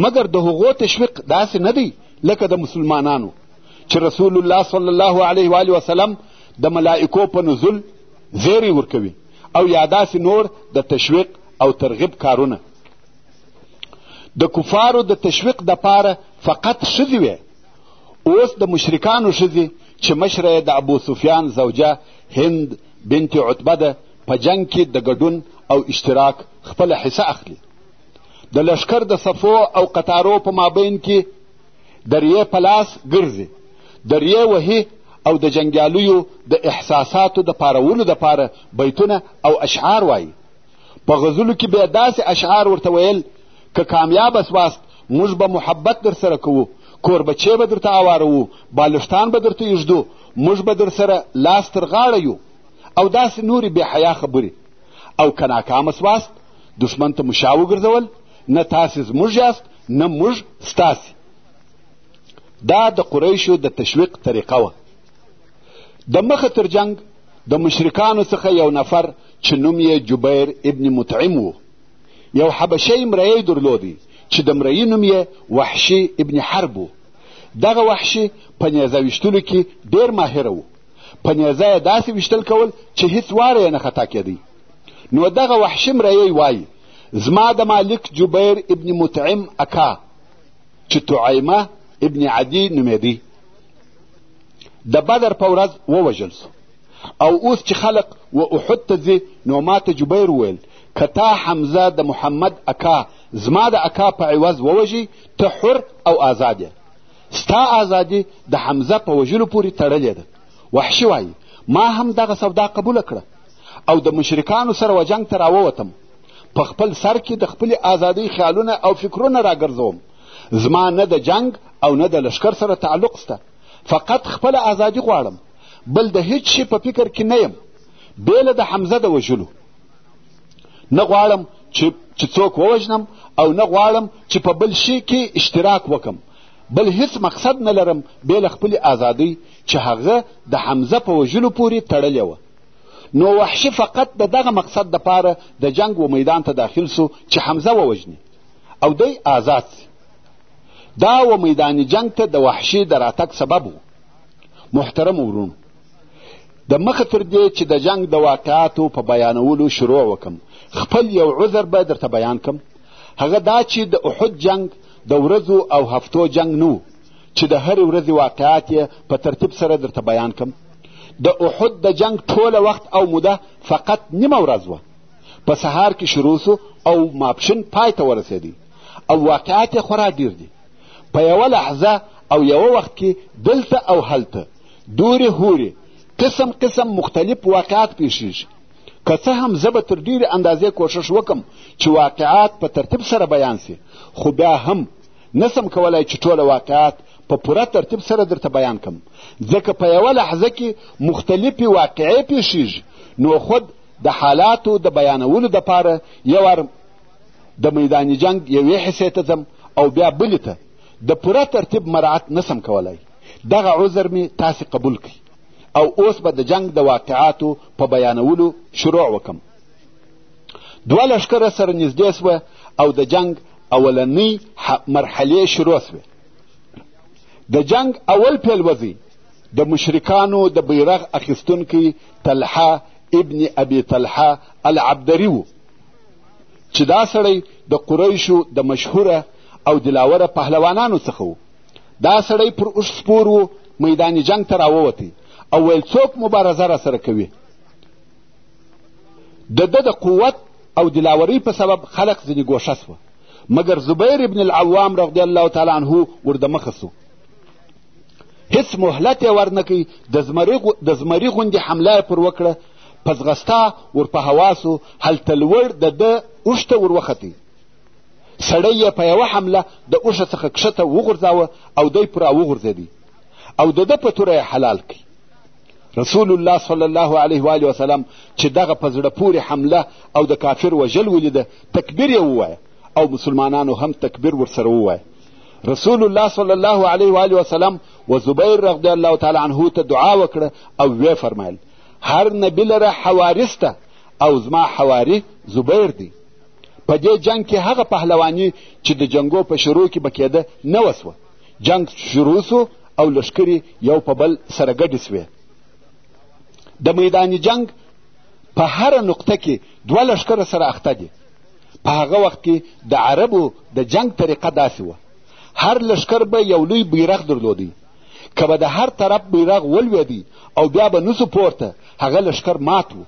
مګر د هغو تشویق داسې نه دی لکه د مسلمانانو چې رسول الله صلی الله علیه و آله وسلم د ملائکو په نزول زیری ورکوي او یا داسې نور د تشویق او ترغیب کارونه د کفارو د تشویق دپاره فقط ښځې وې اوس د مشرکانو ښځې چې مشره یې د ابوسفیان زوجه هند بنت عتبه ده په جنګ کې د ګډون او اشتراک خپله حصه اخلي د لښکر د صفو او قطارو په مابین کې د ریې په لاس ګرځي د ریې وهي او د جنګیالیو د احساساتو د پارولو دپاره بیتونه او اشعار وایي په غزلو کې بیا داسې اشعار ورته ویل که کامیابه سواست موږ به محبت در سره کوو کوربچې به درته اواروو بالښتان به درته ایږدو موږ به در سره لاس تر غاړه یو او داسې نورې بې حیا خبرې او که ناکامه سواست دښمن ته مو شا وګرځول نه تاسې زموږ یاست نه موږ ستاسې دا د قریشو د تشویق طریقه وه د مخه تر جنګ د مشرکانو څخه یو نفر چې نوم یې جبیر ابن مطعم و یو حبشی مریی درلودی چې د مریی نوم یې وحشي ابن حرب و دغه وحشي په نیزه ویشتلو کې ډېر ماهر و په نیزه یې داسې ویشتل کول چې هیڅ واره یې نه خطا کېدی نو دغه وحشي مریی وایي زما د مالک جبیر ابن مطعم اکا چې تعیمه ابن عدی نومېدی د بدر په ورځ ووژل سو او اوس چې خلق و احد ته ځي نو ما ته جبیر وویل که تا حمزه د محمد اکا زما د اکا په عوض ووژي ته حر او آزاد یې ستا آزادي د حمزه په وژلو پورې تړلې ده وحشي وایي ما هم دغه سودا قبوله کړه او د مشرکانو سره و جنګ ته راووتم په خپل سر کې د خپلې آزادۍ خیالونه او فکرونه راګرځوم زما نه د جنګ او نه د لشکر سره تعلق سته فقط خپله آزادي غواړم بل د هیڅ شي په فکر کې نه یم بېله د حمزه د وژلو نه غواړم چې چې څوک ووژنم او نه غواړم چې په بل شي کې اشتراک وکم بل هیڅ مقصد نه لرم بې له خپلې ازادۍ چې هغه د حمزه په وژلو پورې تړلې وه نو وحشي فقط د دغه مقصد دپاره د جنګ و میدان ته داخل سو چې حمزه ووژني او دی آزاد سي دا و میدان جنګ ته د وحشي د راتګ سبب و محترم ورونو د مخه تر دې چې د جنګ د واقعاتو په بیانولو شروع وکم خپل یو عذر به درته بیان کم هغه دا چې د احد جنګ د ورځو او هفتو جنګ نه چې د هرې ورځې واقعات یې په ترتیب سره درته بیان کم د احد د جنګ ټوله وخت او موده فقط نیمه ورځ وه په سهار کې شروع سو او ماپښین پای ته ورسېدی او واقعات یې خورا ډیر دي په یوه لحظه او یوه وخت کې دلته او هلته دورې هورې قسم قسم مختلف واقعات پیښیږي که څه هم زه به تر ډېرې اندازې کوښښ وکم چې واقعات په ترتیب سره بیان سي خو بیا هم نسم کولای چې ټوله واقعات په پوره ترتیب سره درته بیان کم ځکه په یوه لحظه کې مختلفې واقعې پیښیږي نو خود د حالاتو د بیانولو دپاره یو د میدان جنګ یوې حصې ته ځم او بیا بلې ته د پوره ترتیب مراعت نسم کولای دغه عذر مې تاسې قبول کړئ او اوس به د جنګ د واقعاتو په بیانولو شروع وکم دوه لښکره سره نږدې سوه او د جنګ اولنۍ مرحلې شروع سوې د جنګ اول پیلوځی د مشرکانو د بیرغ اخیستونکی طلحه ابن ابي طلحه العبدري و چې دا سړی د قریشو د مشهوره او دلاوره پهلوانانو څخه و دا سړی پر اوښ سپور و میدان جنګ ته راووتی او ویل څوک مبارزه را سره کوي د ده د قوت او دلاورۍ په سبب خلق ځینې ګوښه سوه مګر زبیر ابن العوام رضی الله تعالی عنه ور د مخه سو هیڅ مهلت یې ورنه کوي د زمري غوندې حمله یې پر وکړه په ځغستا ور په هوا سو هلته لوړ د ده اوښ ته ور وختي سړی یې په یوه حمله د اوښه څخه کښته وغورځاوه او دی پر راوغورځېدی او د ده په توره یې حلال کړي رسول الله صلی الله علیه و آله وسلم چې دغه په زړه پورې حمله او د کافر وژل ولیده تکبیر یې ووایه او مسلمانانو هم تکبیر ورسره ووایه رسول الله صلی الله علیه و آله وسلم و زبیر رضی الله تعالی عنه ته دعا وکړه او ویې فرمایل هر نبی لره حوارث ته او زما حواري زبیر دی په دې جنگ کې هغه پهلواني چې د جنګو په شروع کې به کېده نه وسوه جنگ شروع سو او لښکرې یو په بل سره ګډې سوې د میدان جنگ په هره نقطه کې دوه لښکره سره اخته دي په هغه وخت کې د عربو د جنګ طریقه داسې وه هر لشکر به یو لوی بیرغ درلودی که به د هر طرف بیرغ ولوېدی او بیا به نسو پورته هغه لشکر مات و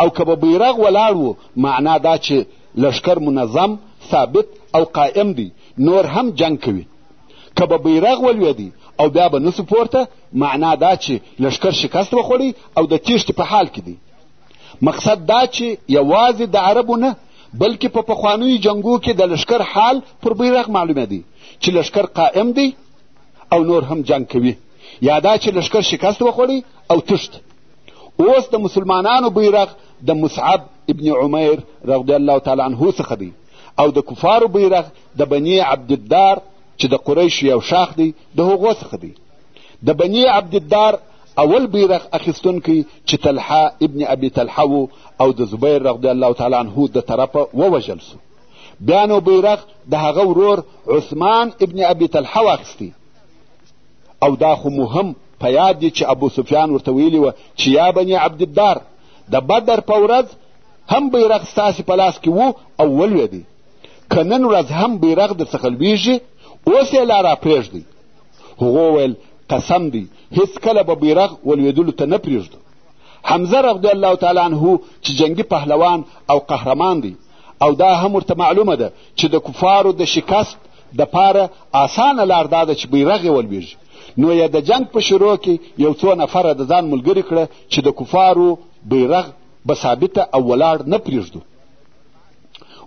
او که به بیرغ ولاړ و معنا دا چې لشکر منظم ثابت او قائم دی نور هم جنگ کوي که به بیرغ ولوېدی او بیا به نسو پورته معنا دا چې لشکر شکست وخوړی او د تیښتې په حال کې دی مقصد دا چې یوازې د عربو نه بلکې په پخوانیو جنګو کې د لشکر حال پر بیرغ معلومه دی چې لشکر قائم دی او نور هم جنګ کوي یا دا چې لشکر شکست وخوړی او تښت اوس د مسلمانانو بیرغ د مصعب ابن عمیر رضی الله تعالی عنه څخه دی او د کفارو بیرغ د بني عبدالدار چې د قریشو یو شاخ دی د هغو څخه دی د بني عبدالدار اول بیرغ اخیستونکی چې طلحه ابن ابي طلحه و او د زبیر رضی الله تعالی عنه د طرفه ووژل سو بیا نو بیرغ د هغه ورور عثمان ابن ابي طلحه واخیستی او دا خو مهم په یاد دي چې ابو سفیان ورته ویلي وه چې یا بني عبدالدار د بدر په ورځ هم بیرغ ستاسې په لاس کې وو او ولوېدی که نن ورځ هم بیرغ درڅخه لویږي اوس یې لا راپرېږدئ هغو ویل قسم دی هیڅکله به بیرغ ولوېدلو ته نه پرېږدو حمزه رضی الله تعالی عنه چې جنګي پهلوان او قهرمان دی او دا هم ورته معلومه ده چې د کفارو د شکست دپاره اسانه لار دا ده چې بیرغ یې ولوېږي نو یې د جنګ په شروع کې یو څو نفره د ځان ملګري کړه چې د کفارو بیرغ به ثابته او ولاړ نه پرېږدو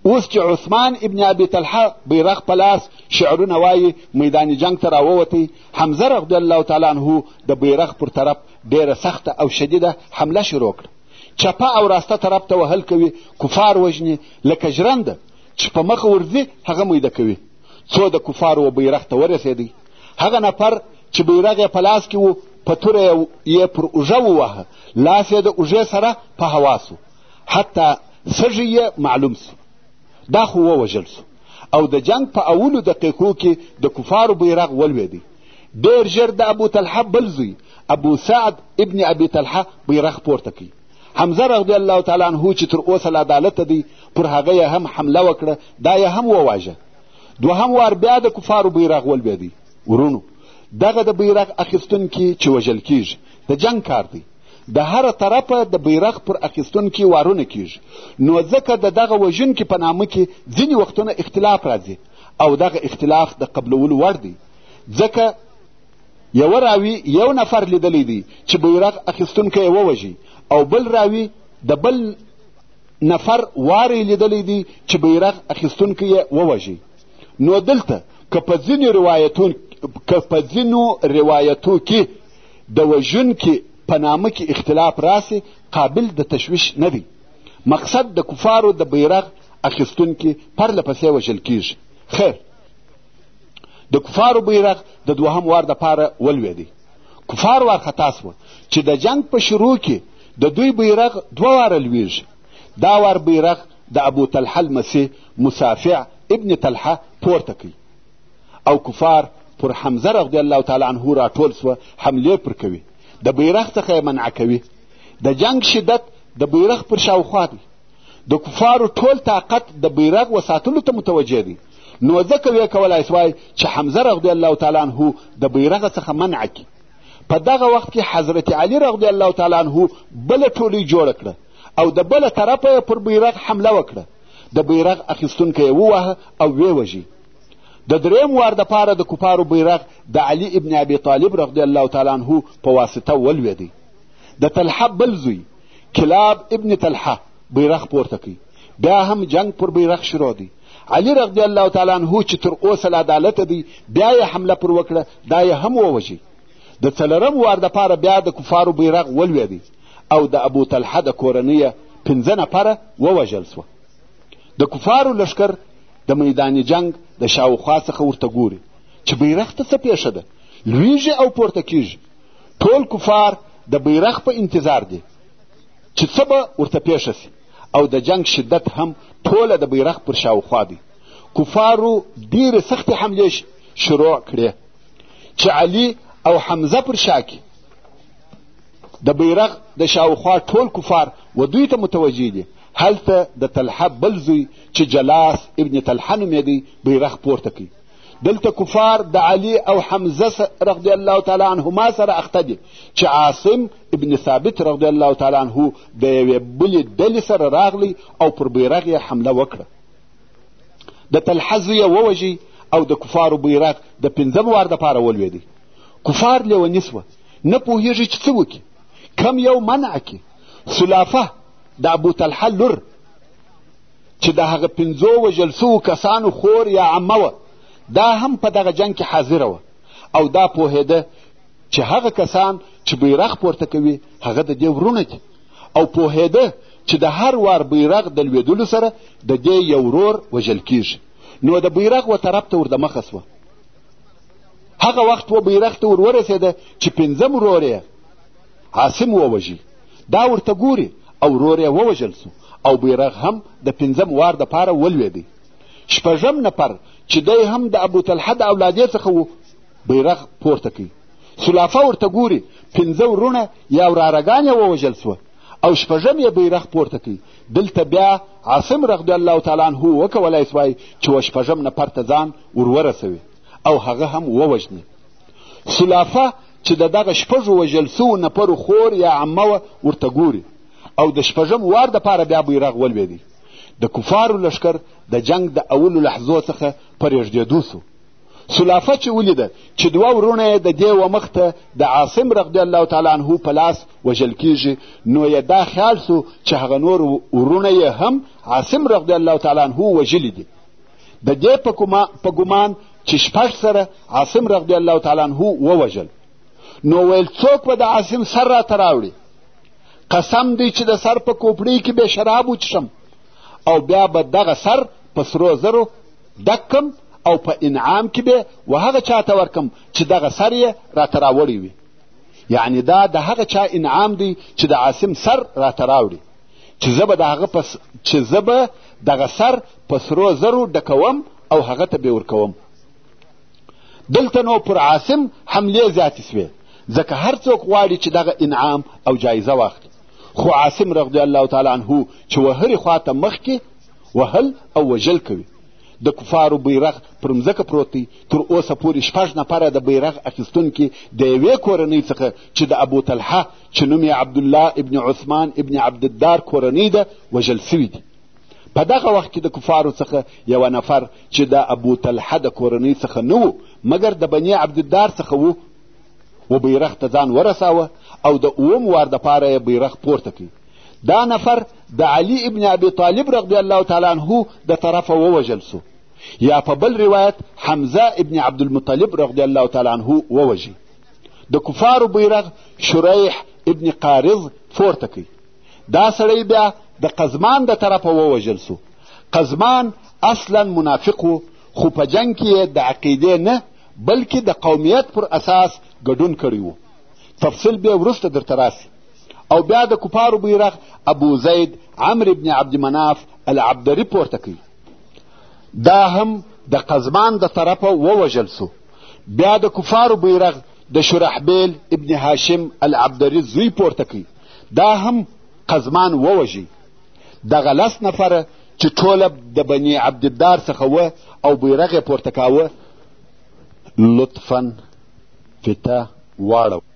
اوس چې عثمان ابن ابي طلحه بیرغ په لاس شعرونه وایي میدان جنگ ته راووتی حمزه رضی الله تعالی عنه د بیرغ پر طرف ډېره سخته او شدیده حمله شروع کړه چپه او راسته طرف ته وهل کوي کفار وژني لکه ژرنده چې په مخه ورځي هغه میده کوي څو د کفارو و بیرغ ته ورسېدی هغه نفر چې بیرغ یې په لاس کې و په توره یې پر اوږه ووهه لاس یې د اوږې سره په هوا سو حتی سږی یې معلوم سو دا خو ووژل سو او د جنګ په اولو دقیقو کې د کفارو بیرغ ولوېدی ډېر ژر د ابو طلحه بل زوی ابو سعد ابن ابي طلحه بیرغ پورته کوي حمزه رضی الله تعالی عنه چې تر اوسه له عدالته دی پر هغه یې هم حمله وکړه دا یې هم وواژه دوهم وار بیا د کفارو بیرغ ولوېدی ورونو دغه د بیرغ اخیستونکي چې وژل کیږي د جنګ کار دی د هره طرفه د بیرغ پر اخیستونکي وارونه کیږي نو ځکه د دغه وژونکي په نامه کې ځینې وختونه اختلاف راځي او دغه اختلاف د قبلولو وړ دی ځکه یوه راوي یو نفر لیدلی دی چې بیرغ اخیستونکی یې ووژي او بل راوي د بل نفر واری لیدلی دی چې بیرغ اخیستونکی یې ووژي نو دلته که په ځینو روایتونو که په ځینو روایتو کې د وژونکي په نامه کې اختلاف راسي قابل د تشویش نه دی مقصد د کفارو د بیرغ اخیستونکي پرله پسې وژل کیږي خیر د کفارو بیرغ د دوهم وار دپاره ولوېدی کفار وارخطا سوه چې د جنګ په شروع کې د دوی بیرغ دوه واره لویږي دا وار بیرغ د ابو طلحه المسیح مسافع ابن طلحه پورته کوي او کفار پر حمزه رضی الله تعالی عنه راټول سوه حملې پر کوي د بیرغ څخه یې منع کوي د جنگ شدت د بیرغ پر شاوخوا دی د کفارو ټول طاقت د بیرغ وساتلو ته متوجه دی نو ځکه ویې کولای سوای چې حمزه رضی الله تعالی عنه د بیرغ څخه منع کړي په دغه وخت کې حضرت علی رضی الله تعالی عنه بله ټولۍ جوړه کړه او د بله طرفه یې پر بیرغ حمله وکړه د بیرغ اخیستونکی یې وواهه او ویې وژي د دریم وار دپاره د کفارو بیرغ د علي ابن ابي طالب رضی الله تعالی عنه په واسطه ولوېدی د طلحه بل زوی کلاب ابن طلحه بیرغ پورته کوي بیا هم جنگ پر بیرغ شروع دی علي رضی الله تعالی عنه چې تر اوسه له عدالته دی بیا یې حمله پر وکړه دا یې هم ووژي د څلورم وار دپاره بیا د کفارو بیرغ ولوېدی او د ابو طلحه د کورنۍ پنځه نفره ووژل سوه د کفارو لښکر د میدان جنګ د شاوخوا څخه ورته ګوري چې بیرغ ته څه پېښه ده لویږي او پورته کیږي ټول کفار د بیرغ په انتظار دي چې څه به ورته پېښه سي او د جنګ شدت هم ټوله د بیرغ پر شاوخوا دی کفارو ډېرې سختې حملې شروع کړې چې علي او حمزه پر شا کې د بیرغ د شاوخوا ټول کفار و دوی ته متوجه دي هلته د طلحه بل زوی چې جلاس ابن طلحه نومېدی بیرغ پورته کوي دلته کفار د علي او حمزه رضی الله تعالی عنهما سره اخته دي چې عاصم ابن ثابت رضی الله تعالی عنه د یوې بلې ډلې سره راغلی او پر بیرغ یې حمله وکړه د طلحه زوی یې ووژي او د کفارو بیرغ د پنځم وار دپاره ولوېدی کفار لیوني سوه نه پوهېږي چې څه وکړي کم یو منع کړي سلافه د ابوطلحه لور چې د هغه پنځو وژل سوو کسانو خور یا عمه وه دا هم په دغه جنګ کې حاضره وه او دا پوهېده چې هغه کسان چې بیرغ پورته کوي هغه د دې ورونه دي او پوهېده چې د هر وار بیرغ د لوېدلو سره د دې یو ورور وژل کیږي نو د بیرغ و طرف ته ور دمخه سوه هغه وخت و بیرغ ته ور ورسېده چې پنځم ورور یې عاصم ووژي دا ورته ګوري او ورور یې ووژل سو او بیرغ هم د پنځم وار دپاره ولوېدی شپږم نفر چې دی هم د ابوطلحه د اولادې څخه و بیرغ پورته کوي سلافه ورته ګوري پنځه وروڼه یا ورارګان یې ووژل سوه او شپږم یې بیرغ پورته کوي دلته بیا عاصم رضی الله تعالی عنه وکولای سوای چې و شپږم نفر ته ځان ورورسوي او هغه هم ووژني سلافه چې د دغه شپږو وژل سوو نفرو خور یا عمه وه ورته ګوري او د شپږم وار دپاره بیا بیرغ ولوېدی د کفارو لښکر د جنګ د اولو لحظو څخه په رېږدېدو سو سلافه چې ولیده چې دوه وروڼه یې د دې ومخ ته د عاصم رضی الله تعالی عنه په لاس وژل کیږي نو یې دا خیال سو چې هغه نور وروڼه یې هم عاصم رضی الله تعالی عنه وژلي دي د دې په ګمان چې شپږ سره عاصم رضی الله تعالی عنه ووژل نو ویل څوک به د عاصم سر راته راوړي قسم دی چې د سر په کوپړۍ کې به شراب وچښم او بیا به دغه سر په سرو زرو ډک کم او په انعام کې به و هغه چا ته ورکم چې دغه سر یې راته راوړی وي یعنې دا د هغه چا انعام دی چې د عاصم سر راته راوړي چې زه به د هغه چې زه به دغه سر په سرو زرو ډکوم او هغه ته به ورکوم دلته نو پر عاصم حملې زیاتې سوې ځکه هر څوک غواړي چې دغه انعام او جایزه واخلي خو عاصم رضی الله تعالی عنه چې وهرې خوا ته مخکې وهل او وژل کوي د کفارو بیرغ پر مځکه پروت دی تر اوسه پورې شپږ نفره د بیرغ اخیستونکي د یوې کورنۍ څخه چې د ابو طلحه چې نوم یې عبدالله ابن عثمان ابن عبدالدار کورنۍ ده وژل سوي دي په دغه وخت کې د کفارو څخه یوه نفر چې د ابو طلحه د کورنۍ څخه نه و مګر د بني عبدالدار څخه و و بیرغ ته ځان ورساوه او د اووم وار دپاره یې بیرغ پورته کړي دا نفر د علي ابن ابي طالب رضی الله تعالی عنه د طرفه ووژل سو یا په بل روایت حمزه ابن عبدالمطلب رضی الله تعالی عنه ووژي د کفارو بیرغ شریح ابن قارض پورته کوي دا سړی بیا د قزمان د طرفه ووژل سو قزمان اصلا منافق و خو په جنګ کې یې د عقیدې نه بلکې د قومیت پر اساس ګډون کړی و تفصیل بیا وروسته درته راسي او بیا د کفارو بیرغ ابو زید عمرو ابن عبدمناف العبدري پورته کوي دا هم د قزمان د طرفه ووژل سو بیا د کفارو بیرغ د شرحبیل ابن هاشم العبدري زوی پورته کوي دا هم قزمان ووژي دغه لس نفره چې ټوله د بني عبدالدار څخه وه او بیرغ یې پورته کاوه لطفا فته واړوه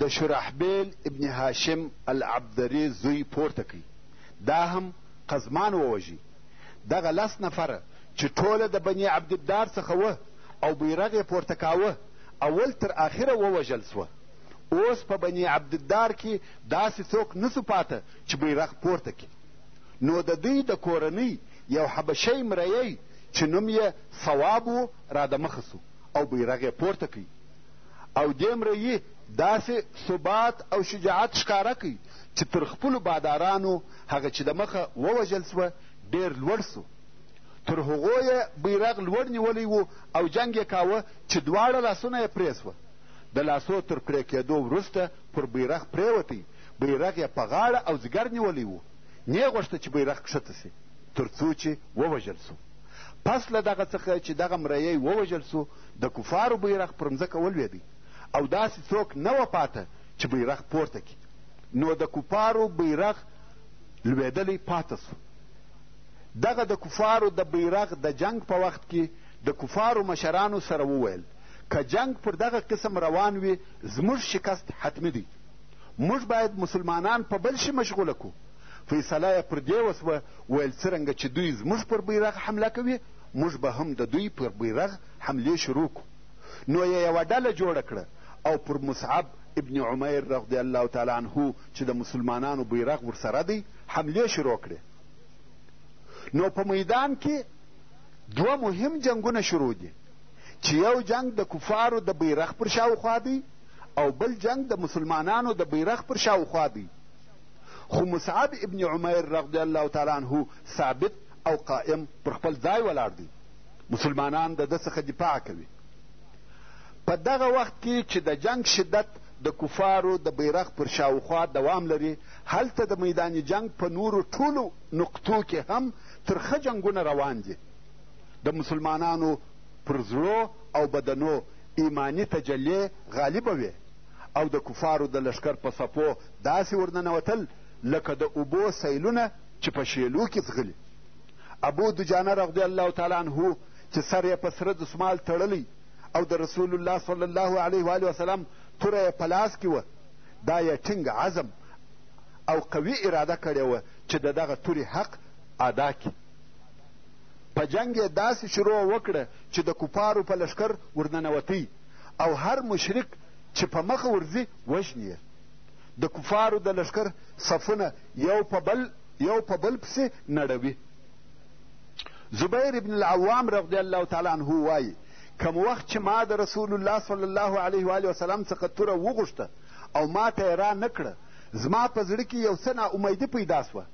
د شرحبیل ابن هاشم العبدري زوی پورته کړي دا هم قزمان ووژي دغه لس نفره چې ټوله د بني عبدالدار څخه وه او بیرغ یې پورته کاوه اول تر آخره ووژل سوه اوس په بني عبدالدار کې داسې څوک نسو پاته چې بیرغ پورته کړي نو د دوی د کورنۍ یو حبشی مریی چې نوم یې ثواب و را دمخه سو او بیرغ یې پورته کړي او دې مره يي داسې ثبات او شجاعت ښکاره کړ چې تر خپلو بادارانو هغه چې د مخه ووژل شوه ډېر لوړ شو تر هغو یې بیرغ لوړ نیولی و او جنګ یې کاوه چې دواړه لاسونه یې پرې سوه د لاسو تر پرې کېدو وروسته پر بیرغ پرېوتی بیرغ یې په غاړه او ځګر نیولی و نه غوښته چې بیرغ کښته سي تر څو چې ووژل سو پس له دغه څخه چې دغه مریی ووژل سو د کفارو بیرغ پر مځکه ولوېدی او داسې څوک نه وه پاته چې بیرغ پورته کړي نو د کفارو بیرغ لوېدلی پاته سو دغه د کفارو د بیرغ د جنگ په وخت کې د کفارو مشرانو سره وویل که جنگ پر دغه قسم روان وي زموږ شکست حتمی دی موږ باید مسلمانان په بل شي مشغوله کو فیصله یې پر دې وسوه ویل څرنګه چې دوی زموږ پر بیرغ حمله کوي موږ به هم د دوی پر بیرغ حملې شروع کړو. نو یې یوه ډله جوړه کړه او پر مصعب ابن عمیر رضی الله تعالی عنه چې د مسلمانانو بیرغ ورسره دی حملې شروع کړې. نو په میدان کې دوه مهم جنګونه شروع دي چې یو جنګ د کفارو د بیرغ پر شاوخوا دی او بل جنګ د مسلمانانو د بیرغ پر شاوخوا دی. خو مصعب ابن عمیر رضی الله تعالی عنه ثابت او قائم پر خپل ځای ولاړ دی مسلمانان د ده څخه دفاع کوي په دغه وخت کې چې د جنګ شدت د کفارو د بیرغ پر شاوخوا دوام لري هلته د میدان جنګ په نورو ټولو نقطو کې هم ترخه جنګونه روان دي د مسلمانانو پر زړو او بدنو ایماني تجلې غالبه وې او د کفارو د لښکر په صفو داسې ورننوتل لکه د اوبو سیلونه چې په شېلو کې ځغلي ابو دجانه رضی الله تعالی عنه چې سر یې په سره دسمال تړلی او د رسول الله صلی الله علیه و وسلم توره یې په لاس کې وه دا یې ټینګ عزم او قوي اراده کړې وه چې د دغه توري حق ادا کړي په جنګ یې داسې شروع وکړه چې د کفارو په لښکر ورننوتی او هر مشرک چې په مخه ورځي وژني د کفارو د لښکر صفونه یو په بل یو په بل پسې نړوي زبیر ابن العوام رضی الله تعالی عنه وایي کم وخت چې ما د رسول الله صلی الله علیه و وسلم څخه توره وغوښته او ما ته یې را نه کړه زما په زړه کې یو څه ناامیدي پیدا سوه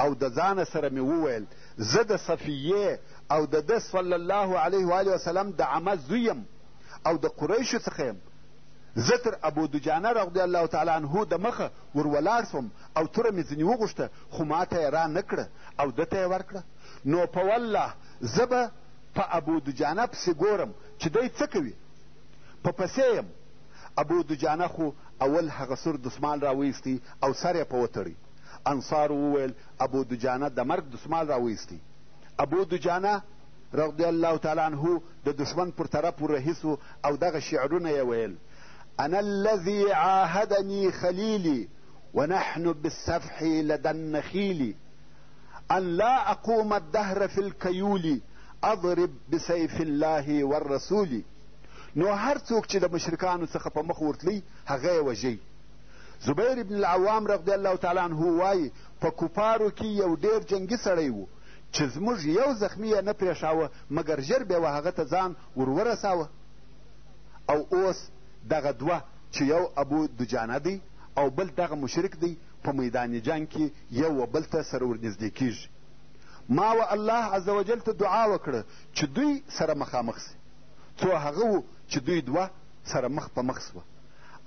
او د ځانه سره مې وویل زه د صفیې او د ده صلی الله علیه و وسلم د عمه زوی او د قریشو څخه یم زه تر ابو دجانه رضی الله تعالی عنه د مخه ور ولاړ شوم او توره مې ځینې وغوښته خو ما ته یې را نه کړه او ده ته یې ورکړه نو په والله زه به په ابو دجانه پسې ګورم چې دی څه کوي په پسې یم ابو دجانه خو اول هغه سور دسمال راویستی او سر یې په وتړی انصارو وویل ابو دجانه د مرګ دسمال راویستی ابو دجانه رضی الله تعالی عنه د دښمن پر طرف ورهي سو او دغه شعرونه یې ویل انا الذي عاهدني خليلي ونحن بالسفح لدى النخيل ان لا اقوم الدهر في الكيول اضرب بسيف الله والرسول نو هر څوک چې د مشرکانو څخه په مخ ورتلی هغه یې وژئ زبیر ابن العوام رضی الله تعالی عنه وایي په کفارو کې یو ډېر جنګي سړی و چې زموږ یو زخمي یې نه پرېښاوه مګر ژر بېوه هغه ته ځان ور ورساوه او اوس دغه دوه چې یو ابو دجانه دی او بل دغه مشرک دی په میدان جنګ کې یو و بل ته سره ورنږدې کېږي ما و الله عز وجل ته دعا وکړه چې دوی سره مخامخ سي څو هغه و چې دوی دوه سره مخ په مخ سوه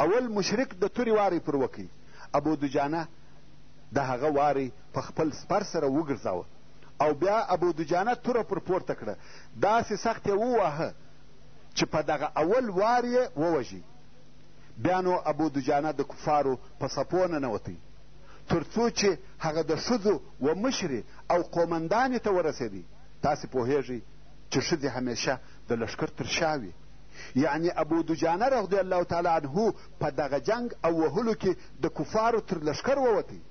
اول مشرک د تورې واری پر وکی ابو دجانه د هغه واری په خپل سپر سره وګرځاوه او بیا ابو دجانه توره پر پورته کړه، داسې سخت یې وواهه چې په دغه اول وار یې ووژي. بیا نو ابو دجانه د کفارو په صفو ننوتی تر څو چې هغه د ښځو و مشرې او قومندانې ته ورسېدی. تاسې پوهېږئ چې ښځې همیشه د لښکر تر شا وي. یعنې ابو دجانه رضی الله تعالی عنه په دغه جنګ او وهلو کې د کفارو تر لښکر ووتی.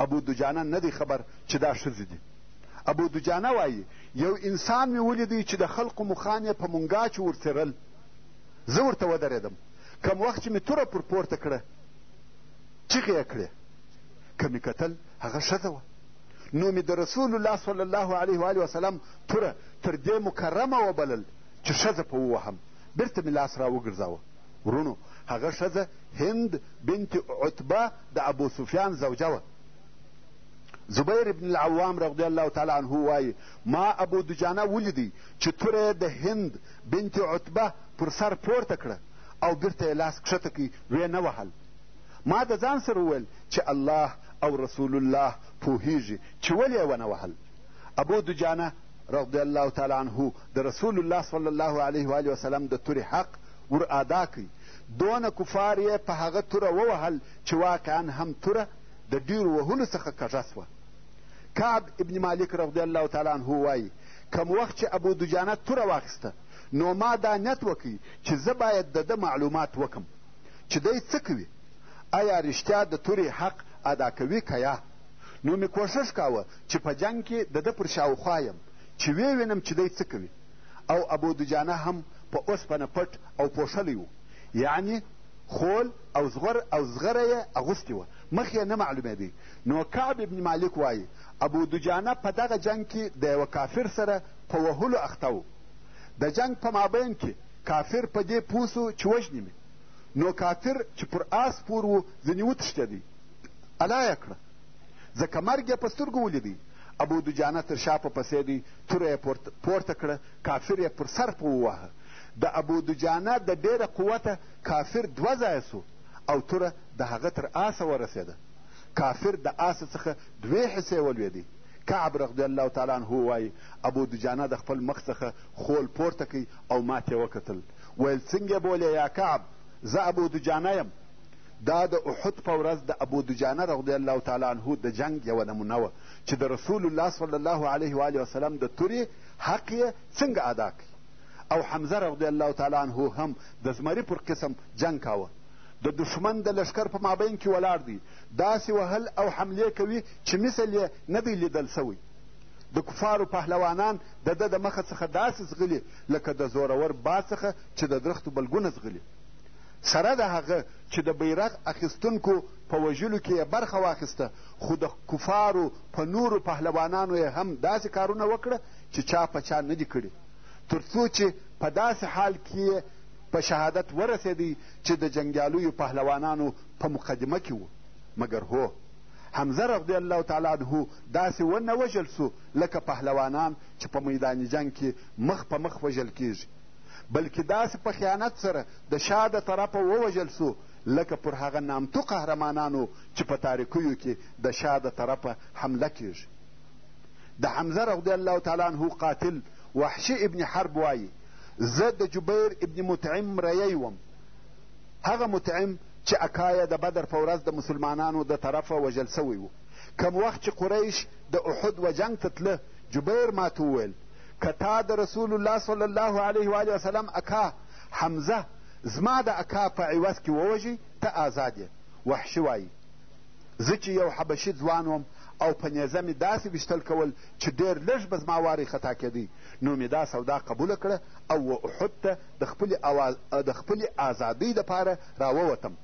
ابو دجانه نه دی خبر چې دا ښځې دي ابو دجانه وایي یو انسان مې ولیدی چې د خلقو مخان یې په مونګاچو ورڅېرل زه ورته ودرېدم کم وخت چې مې توره پر پورته کړه چیغې یې کړې که مې کتل هغه ښځه وه نو مې د رسول الله صلی الله علیه و وسلم توره تر دې مکرمه وبلل چې ښځه په ووهم بېرته مې لاس را وګرځاوه وروڼو هغه ښځه هند بنت عتبه د ابوسفیان زوجه وه زبیر ابن العوام رضی الله تعالی عنه وایي ما ابو دجانه ولیدی چې توره یې د هند بنت عتبه پر سر پورته کړه او بیرته یې لاس کښته کوي ویې نه وهل ما د ځان سره وویل چې الله او رسول الله پوهیږي چې ولې یې ونه وهل ابو دجانه رضی الله تعالی عنه د رسول الله صلی الله علیه وآله وسلم د تورې حق ور ادا کړي دونه کفار یې په هغه توره ووهل چې واقعا هم توره د ډیرو وهلو څخه کږه سوه کعب ابن مالک رضی الله تعالی عنه وایي کم وخت چې ابو دجانه توره واخیسته نو ما دا نیت وکړي چې زه باید د ده معلومات وکم چې دی څه کوي آیا رښتیا د تورې حق ادا کوي که یا نو مې کوښښ کاوه چې په جنګ کې د ده پر شاوخوا یم چې ویې وینم چې دی څه کوي او ابو دجانه هم په اوسپنه پټ او پوښلی و یعنې خول او زغر او زغره یې اغوستې وه مخ یې نه معلومېدی نو کعب ابن مالک وایي ابو دجانه په دغه جنګ کې د یوه کافر سره په وهلو اخته و د جنګ په مابین کې کافر په دې پوه سو چې وژني مې نو کافر چې پر آس سپور و ځینې وتښتېدی الله یې کړه ځکه مرګ یې په سترګو ولیدی ابو دجانه تر شا په پسې دی توره یې پورته کړه کافر یې پر سر په وواهه د ابو دجانه د ډېره قوته کافر دوه ځایه سو او توره د هغه تر آسه ورسېده کافر د آسه څخه دوې حصې ولوېدی کعب رضی الله تعالی عنه وایي ابو دجانه د خپل مخ څخه خول پورته کوي او ماته وکتل ویل څنګه بولې یا کعب زه ابو دجانه یم دا د احد په ورځ د ابو دجانه رضی الله تعالی عنه د جنګ یوه نمونه وه چې د رسول الله صلی الله علیه و آله وسلم د تورې حق یې څنګه ادا کړي او حمزه رضی الله تعالی عنه هم د زمري پر قسم جنګ کاوه د دښمن د لشکر په مابین کې ولاړ دی داسې وهل او حملې کوي چې مثل یې نه دی لیدل سوی د کفارو پهلوانان د ده د مخه څخه داسې ځغلي لکه د زورور باد څخه چې د درختو بلګونه ځغلي سره د هغه چې د بیرغ اخیستونکو په وژلو کې یې برخه واخیسته، خو د کفارو په نورو پهلوانانو یې هم داسې کارونه وکړه چې چا په چا نه دي کړي، تر څو چې په داسې حال کې یې په شهادت ورسېدی چې د جنګیالیو پهلوانانو په مقدمه کې و، مګر هو! حمزه رضی الله تعالی عنه داسې ونه وژل شو لکه پهلوانان چې په میدان جنګ کې مخ په مخ وژل کېږي. بلکې داسې په خیانت سره د شاه د طرفه ووژل سو لکه پر هغه نامتو قهرمانانو چې په تاریکیو کې د شاه د طرفه حمله کیږي د حمزه رضی الله تعالی عنه قاتل وحشي ابن حرب وایي زه د جبیر ابن مطعم ریی وم هغه مطعم چې اکایه د بدر په ورځ د مسلمانانو د طرفه وژل سوی و کم وخت چې قریش د احد و جنګ ته تله جبیر ماته وویل که تا د رسول الله صلی الله علیه و آله وسلم اکا حمزه زما د اکا په عوض کې ووژي ته آزاد یې وحشي وایي زه چې یو حبشي ځوان وم او په نیزه مې داسې ویشتل کول چې ډېر لږ به زما واری خطا کېدی نو مې دا سودا قبوله کړه او و احد ته د خپلې اواز... د خپلې ازادۍ دپاره راووتم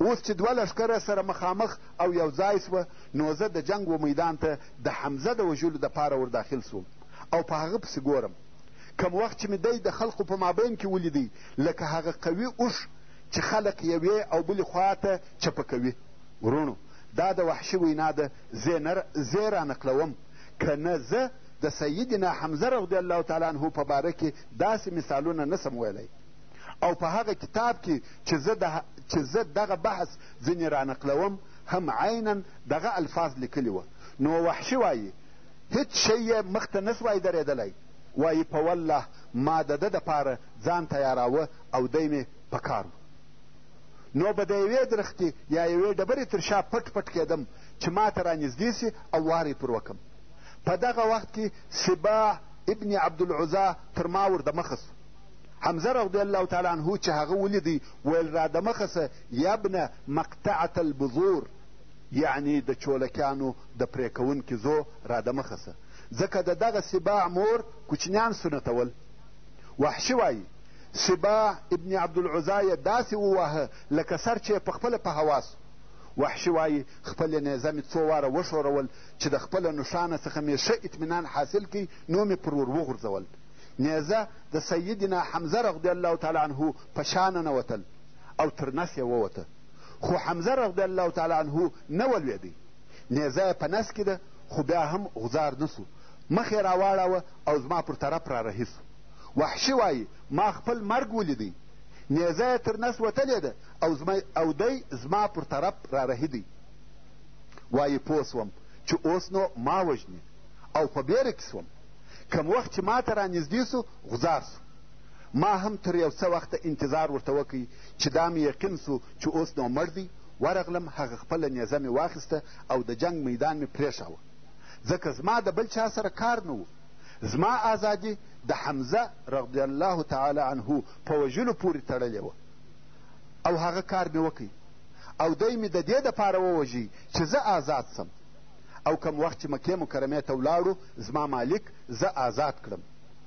اوس چې دوه لښکره سره مخامخ او یو ځای سوه نو زه د جنګ و میدان ته د حمزه د وژلو دپاره ور داخل شوم او په هغه پسې ګورم کم وخت چې مې دی د خلقو په مابین کې ولیدی لکه هغه قوي اوښ چې خلق یوې او بلې خوا ته چپه کوي وروڼو دا د وحشي وینا ده زه را نقلوم که نه زه د سیدنا حمزه رضی الله تعالی عنه په باره کې داسې مثالونه نه سم ویلی او په هغه کتاب کې چې زه دغه بحث ځینې رانقلوم هم عيناً دغه الفاظ ليکلي وه نو وحشي وايي هيڅ شی يې مخ ته نه سوای درېدلای وايي په والله ما د ده دپاره ځان تياراوه او دی مې په کار و نو به د يوې درختي يا يوې ډبرې تر شا پټ پټ کېدم چې ما ته رانږدې سي او وار يې پر وکم په دغه وخت کې سباع ابن عبدالعزا تر ما ور دمخه سو حمزه رضی الله تعالی عنه چې هغه ولیدی ویل را دمخه سه یا ابنه مقطعة البذور یعني د چولکیانو د پرې کوونکي زو رادمخه سه ځکه د دغه سباع مور کوچنیان سنتول وحشي وایي سباع ابن عبدالعزا یې داسې وواهه لکه سر چې په خپله په هوا سو وحشي وایي خپلې نیزه مې څو واره وښورول چې د خپله نښانه څخه مې ښه اطمینان حاصل کړي نو مې پر ور وغورځول نیزه د سیدنا حمزه رضی الله تعالی عنه په شا ننوتل او تر نس یې ووته خو حمزه رضی الله تعالی عنه نه ولوېدی نیزه یې په نس کې ده خو بیا هم غزار نه سو مخ یې راواړاوه او زما پر طرف را رهي سو وحشي وایي ما خپل مرګ ولیدی نیزه یې تر نس وتلې ده او, او دی زما پر طرف را رهي دی وایي پوه سوم چې اوس نو ما وژني او په بیره کې سوم کم وخت چې ما ته رانږدې سو غزار سو ما هم تر یو څه وخته انتظار ورته وکی چې دا مې یقین سو چې اوس نو مړ دی ورغلم هغه خپله نیزه مې واخیسته او د جنګ میدان مې پرېښاوه ځکه زما د بل چا سره کار نه و زما ازادي د حمزه رضی الله تعالی عنه په وژلو پورې تړلې وه او هغه کار مې وکی او دی مې د دې دپاره ووژي چې زه آزاد سم او کم وخت چې مکې مکرمې ته ولاړو زما مالک زه آزاد کړم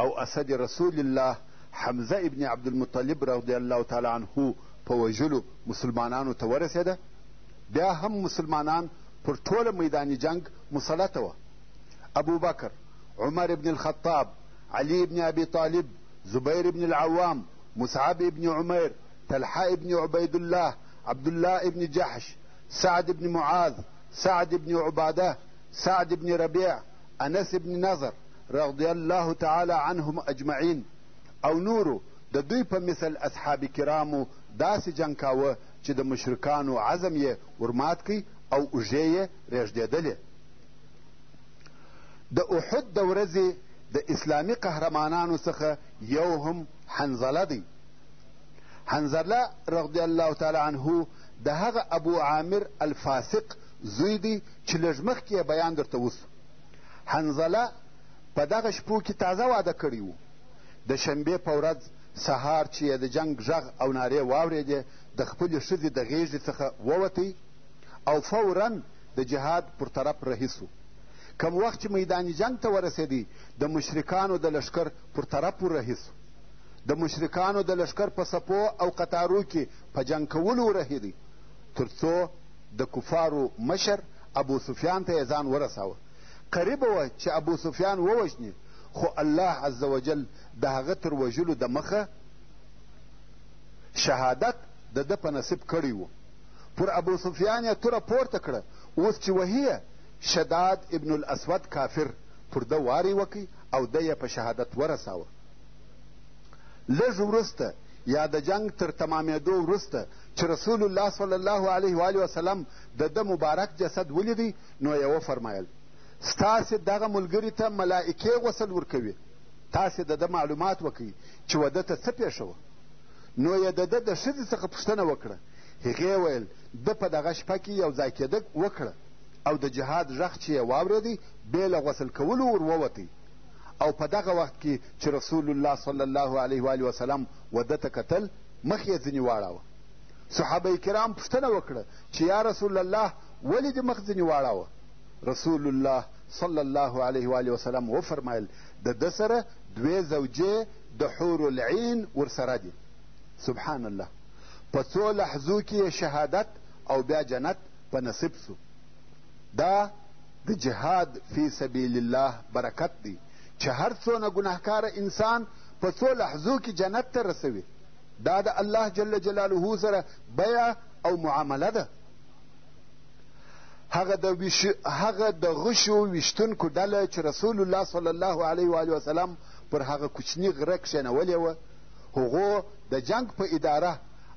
او اسد رسول الله حمزه ابن عبدالمطلب رضی الله تعالی عنه په وژلو مسلمانانو ته ورسېده بیا هم مسلمانان پر ټوله میدان جنګ مسلط وه ابوبکر عمر ابن الخطاب علي ابن ابي طالب زبير ابن العوام مصعب ابن عمير طلحه ابن عبيد الله عبد الله ابن جحش سعد ابن معاذ سعد ابن عباده سعد ابن ربيع انس ابن نظر رضی الله تعالی عنهم اجمعین او نورو د دوی په مثل اصحاب کرامو داسې جنګ کاوه چې د مشرکانو عزم یې ورمات کړي او اوږې یې رېږدېدلې د احد د ورځې د اسلامي قهرمانانو څخه یو هم حنظله دی حنظله رضی الله تعالی عنه د هغه ابو عامر الفاسق زوی دی چې لږ مخکې یې بیان درته وشو حنظله په دغه شپو کې تازه واده کړی و د شنبې په ورځ سهار چې یې د جنګ غږ او نارې واورېدې د خپلې ښځې د غېږې څخه ووتی او فورا د جهاد پر طرف رهي سو کم وخت چې میدان جنگ ته ورسېدی د مشرکانو د لشکر پر طرف ورهي سو د مشرکانو د لشکر په سپو او قطارو کې په جنګ کولو ورهېدی تر څو د کفارو مشر ابوسفیان ته یې ځان ورساوه. قریبه وه چې ابوسفیان ووژني، خو الله عزوجل د هغه تر وژلو دمخه شهادت د ده په نصیب کړی و. پر ابوسفیان یې توره پورته کړه، اوس چې وهي یې، شداد ابن الاسود کافر پر ده واری وکړ او دی یې په شهادت ورساوه. لږ وروسته یا د جنګ تر تمامېدو وروسته چې رسول الله صلی الله علیه و آله وسلم د ده مبارک جسد ولیدی نو یې وفرمایل ستاسې دغه ملګري ته ملائکې غسل ورکوي تاسې د ده معلومات وکړئ چې وده ته څه پېښه وه نو یې د ده د ښځې څخه پوښتنه وکړه هغې ویل ده په دغه شپه کې یو ځای کېده وکړه او د جهاد غږ چې یې واورېدی بې له غسل کولو ور ووتی او په دغه وخت کې چې رسول الله صلی الله علیه و وسلم وده ته کتل مخ یې ځنې واړاوه صحابه کرام پوښتنه وکړه چې یا رسول الله ولې دې مخ ځنې واړاوه رسول الله صلی الله علیه و وسلم وفرمایل د ده سره دوې زوجې د حور العین ورسره دي سبحان الله په څو لحظو کې یې شهادت او بیا جنت په نصیب سو دا د جهاد فی سبیل الله برکت دی چې هر څونه ګناهکاره انسان په څو لحظو کې جنت ته رسوي دا د الله جل جلاله سره بیع او معامله ده هغه د ویش هغه د غشو ویشتونکو ډله چې رسول الله صلی الله علیه و علیه وسلم پر هغه کوچني غره کښېنولې وه هغو د جنگ په اداره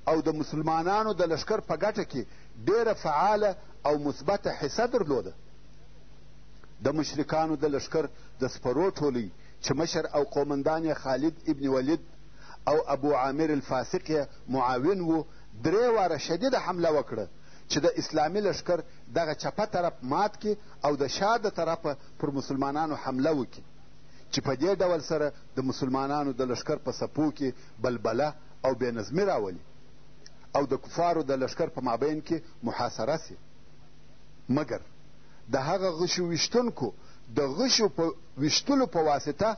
او د مسلمانانو د لشکر په ګټه کې ډېره فعاله او مثبته حصه درلوده د مشرکانو د لشکر د سپرو ټولۍ چې مشر او قومندان یې خالد ابن ولید او ابو عامر الفاسق یې معاون وو، درې واره شدیده حمله وکړه چې د اسلامي لښکر دغه چپه طرف مات کړي او د شا د طرفه پر مسلمانانو حمله وکړي چې په دې ډول سره د مسلمانانو د لښکر په څپو کې بلبله او بې نظمي راولي او د کفارو د لښکر په مابین کې محاصره سي مګر د هغه غشو ویشتونکو د غشو په ویشتلو په واسطه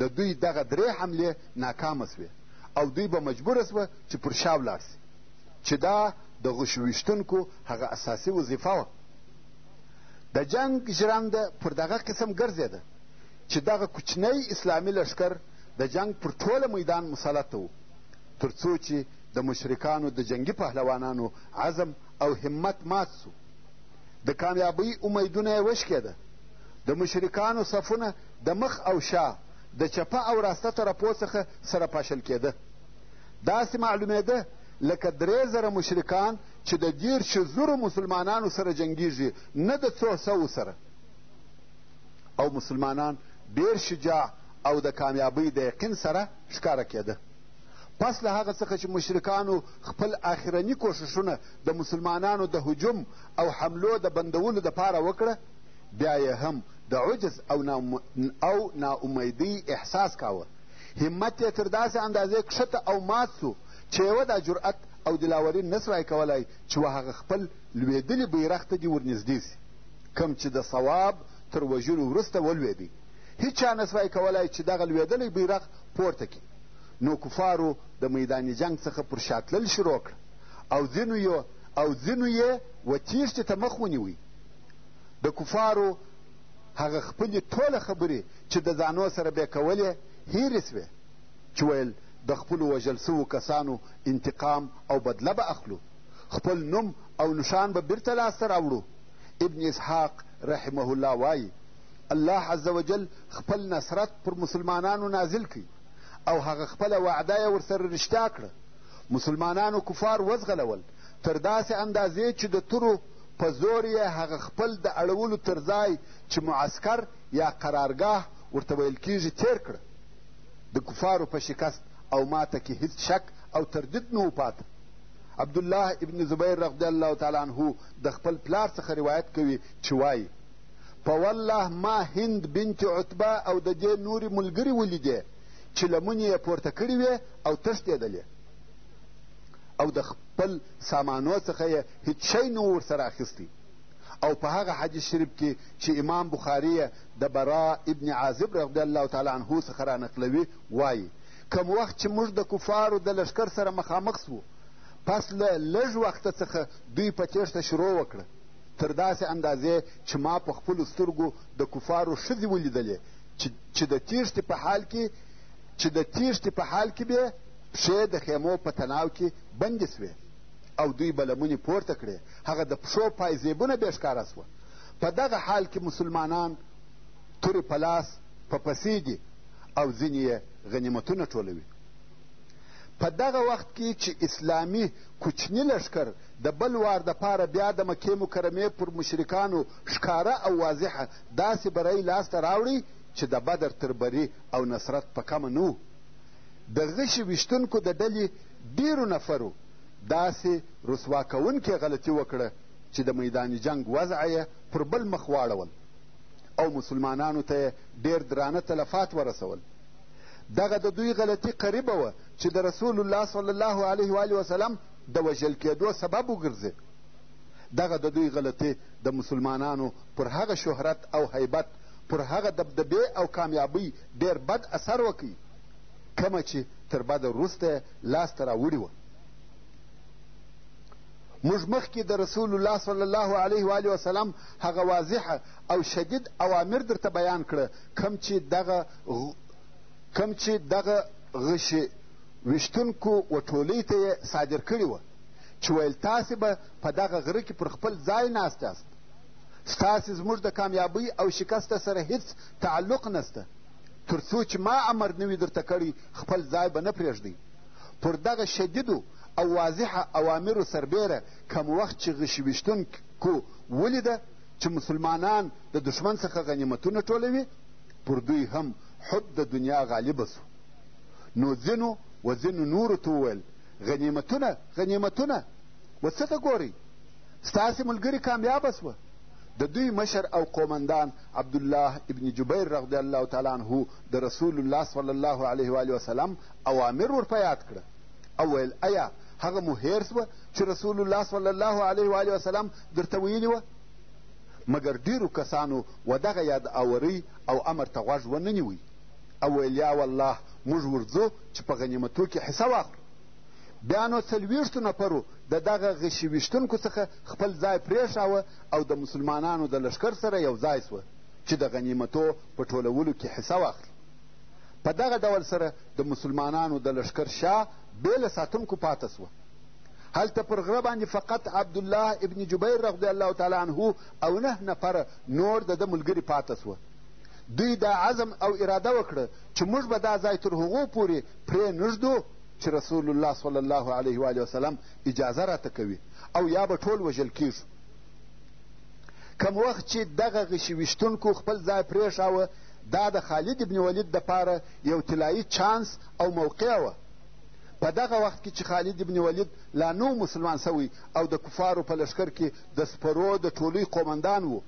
د دوی دغه درې حملې ناکامه شوې او دوی به مجبوره شوه چې پر شا ولاړ شي چې دا د غشو ویشتونکو هغه اساسي وظیفه وه د جنګ ژرنده پر دغه قسم ګرځېده چې دغه کوچنی اسلامي لښکر د جنګ پر ټوله میدان مسلط و تر څو چې د مشرکانو د جنګي پهلوانانو عزم او همت مات سو د کامیابۍ امیدونه یې وشکېده د مشرکانو صفونه د مخ او شا د چپه او راسته طرفو څخه سره پاشل کېده داسې معلومېده لکه درې زره مشرکان چې د دېرشو زرو مسلمانانو سره جنګیږي نه د څو سوو سره او مسلمانان ډېر شجاع او د کامیابۍ د یقین سره ښکاره کېده پس له هغه څخه چې مشرکانو خپل آخرني کوښښونه د مسلمانانو د هجوم او حملو د بندولو دپاره وکړه بیا یې هم د عجز او او ناامیدۍ احساس کاوه همت یې تر داسې اندازې کښته او مات سو چې یوه دا جرأت او دلاوري نه سوای کولای چې و هغه خپل لوېدلي بیرغ ته دې ورنږدې سي کوم چې د صواب تر وژلو وروسته ولوېدی هیچا نه سوای کولای چې دغه لوېدلی بیرغ پورته کړي نو کفارو د میدان جنګ څخه پر شا تلل شروع کړه او ځینو یې او ځینو یې و تیښتې ته مخ ونیوی د کفارو هغه خپلې ټوله خبرې چې د ځانو سره به کولې هیرې سوې چې ویل د خپلو وژل سوو کسانو انتقام او بدله به اخلو خپل نوم او نشان به بیرته لاسته راوړو ابن اسحاق رحمه الله وایي الله عز وجل خپل نصرت پر مسلمانانو نازل کړي او هغه خپله وعده یې ورسره رښتیا کړه مسلمانانو کفار وځغلول تر داسې اندازې چې د تورو په زور یې هغه خپل د اړولو تر ځای چې معسکر یا قرارګاه ورته ویل کیږي تیر کړه د کفارو په شکست او ماته کې هیڅ شک او تردید نه و پاته عبدالله ابن زبیر رضی الله تعالی عنه د خپل پلار څخه روایت کوي چې وایي په والله ما هند بنت عتبه او د دې نورې ملګرې ولیدې چې لمنې یې پورته کړې وې او تښتېدلې او د خپل سامانو څخه یې هیڅ شی نه ورسره اخیستی او په هغه حدیث شریف کې چې امام بخاري یې د برا ابن عازب رضی الله تعالی عنه څخه رانقلوي وایي کم وخت چې موږ د کفارو د لښکر سره مخامخ سوو پس له لږ وخته څخه دوی په تېښته شروع وکړه تر داسې اندازې چې ما په خپلو سترګو د کفارو ښځې ولیدلې چې د تیښتې په حال کې چې د تیښتې په حال کې به پښې د خیمو په تناو کې بندې سوې او دوی به لمنې پورته کړې هغه د پښو پایزیبونه بې ښکاره سوه په دغه حال کې مسلمانان تورې په لاس په پسې دي او ځینې یې غنیمتونه ټولوي په دغه وخت کې چې اسلامي کوچني لښکر د بل وار دپاره بیا د مکې مکرمې پر مشرکانو ښکاره او واضحه داسې بری لاسته راوړی چې د بدر تر بري او نصرت په کمه نه و د غشي ویشتونکو د ډلې ډېرو نفرو داسې رسوا کوونکې غلطي وکړه چې د میدان جنګ وضع یې پر بل مخ واړول او مسلمانانو ته یې ډېر درانه تلفات ورسول دغه د دوی غلطي قریبه وه چې د رسول الله صلی الله علیه و وسلم د وژل کېدو سبب وګرځي دغه د دوی غلطي د مسلمانانو پر هغه شهرت او هیبت پر هغه دبدبې او کامیابۍ ډېر بد اثر وکړي کومه چې تر بده وروسته یې لاسته راوړي وه موږ مخکې د رسول الله صلی الله علیه و وسلم هغه واضحه او شدید اوامر درته بیان کړه کوم چې دغه کوم چې دغه غشې ویشتونکو و ټولۍ ته یې صادر کړي وه چې ویل تاسې به په دغه غره کې پر خپل ځای ناست یاست ستاسې زموږ د کامیابۍ او شکست سره هیڅ تعلق نسته تر څو چې ما امر نه وي درته کړی خپل ځای به نه پرېږدئ پر دغه شدیدو او واضحه اوامرو سربېره کم وخت چې غشي ویشتونکو ولیده چې مسلمانان د دښمن څخه غنیمتونه ټولوي پر دوی هم حب د دنیا غالب سو نو ځینو و ځینو نورو ته وویل غنیمتونه غنیمتونه و څه ته ګورئ ستاسې ملګري کامیابه سوه د دوی مشر او قومندان عبدالله ابن جبیر رضی الله تعالی عنه د رسول الله صلی الله علیه و وسلم اوامر ور په یاد کړه او ویل ایا هغه مو هېر سوه چې رسول الله صلی الله علیه و وسلم درته ویلي وه مګر ډېرو کسانو و دغه یاد آورۍ او امر ته غوږ ونه نیوی او ویل یا والله موږ ورځو چې په غنیمتو کې حصه واخلو. بیا نو څلوېښتو نفرو د دغه غشي ویشتونکو څخه خپل ځای پرېښاوه او د مسلمانانو د لښکر سره یو ځای سوه چې د غنیمتو په ټولولو کې حصه واخلي. په دغه ډول سره د مسلمانانو د لښکر شا بې له ساتونکو پاته سوه. هلته پر غره باندې فقط عبدالله ابن جبیر رضی الله تعالی عنه او نه نفره نور د ده ملګري پاته سوه دوی دا عزم او اراده وکړه چې موږ به دا ځای تر هغو پورې پرې نږدو چې رسول الله صلی الله علیه و وسلم اجازه راته کوي او یا به ټول وژل کیږو کم وخت چې دغه غشي ویشتونکو خپل ځای پرېښاوه دا د خالد ابن ولید دپاره یو طلایي چانس او موقع وه په دغه وخت کې چې خالد ابن ولید لا نو مسلمان سوی او د کفارو په لښکر کې د سپرو د ټولۍ قومندان و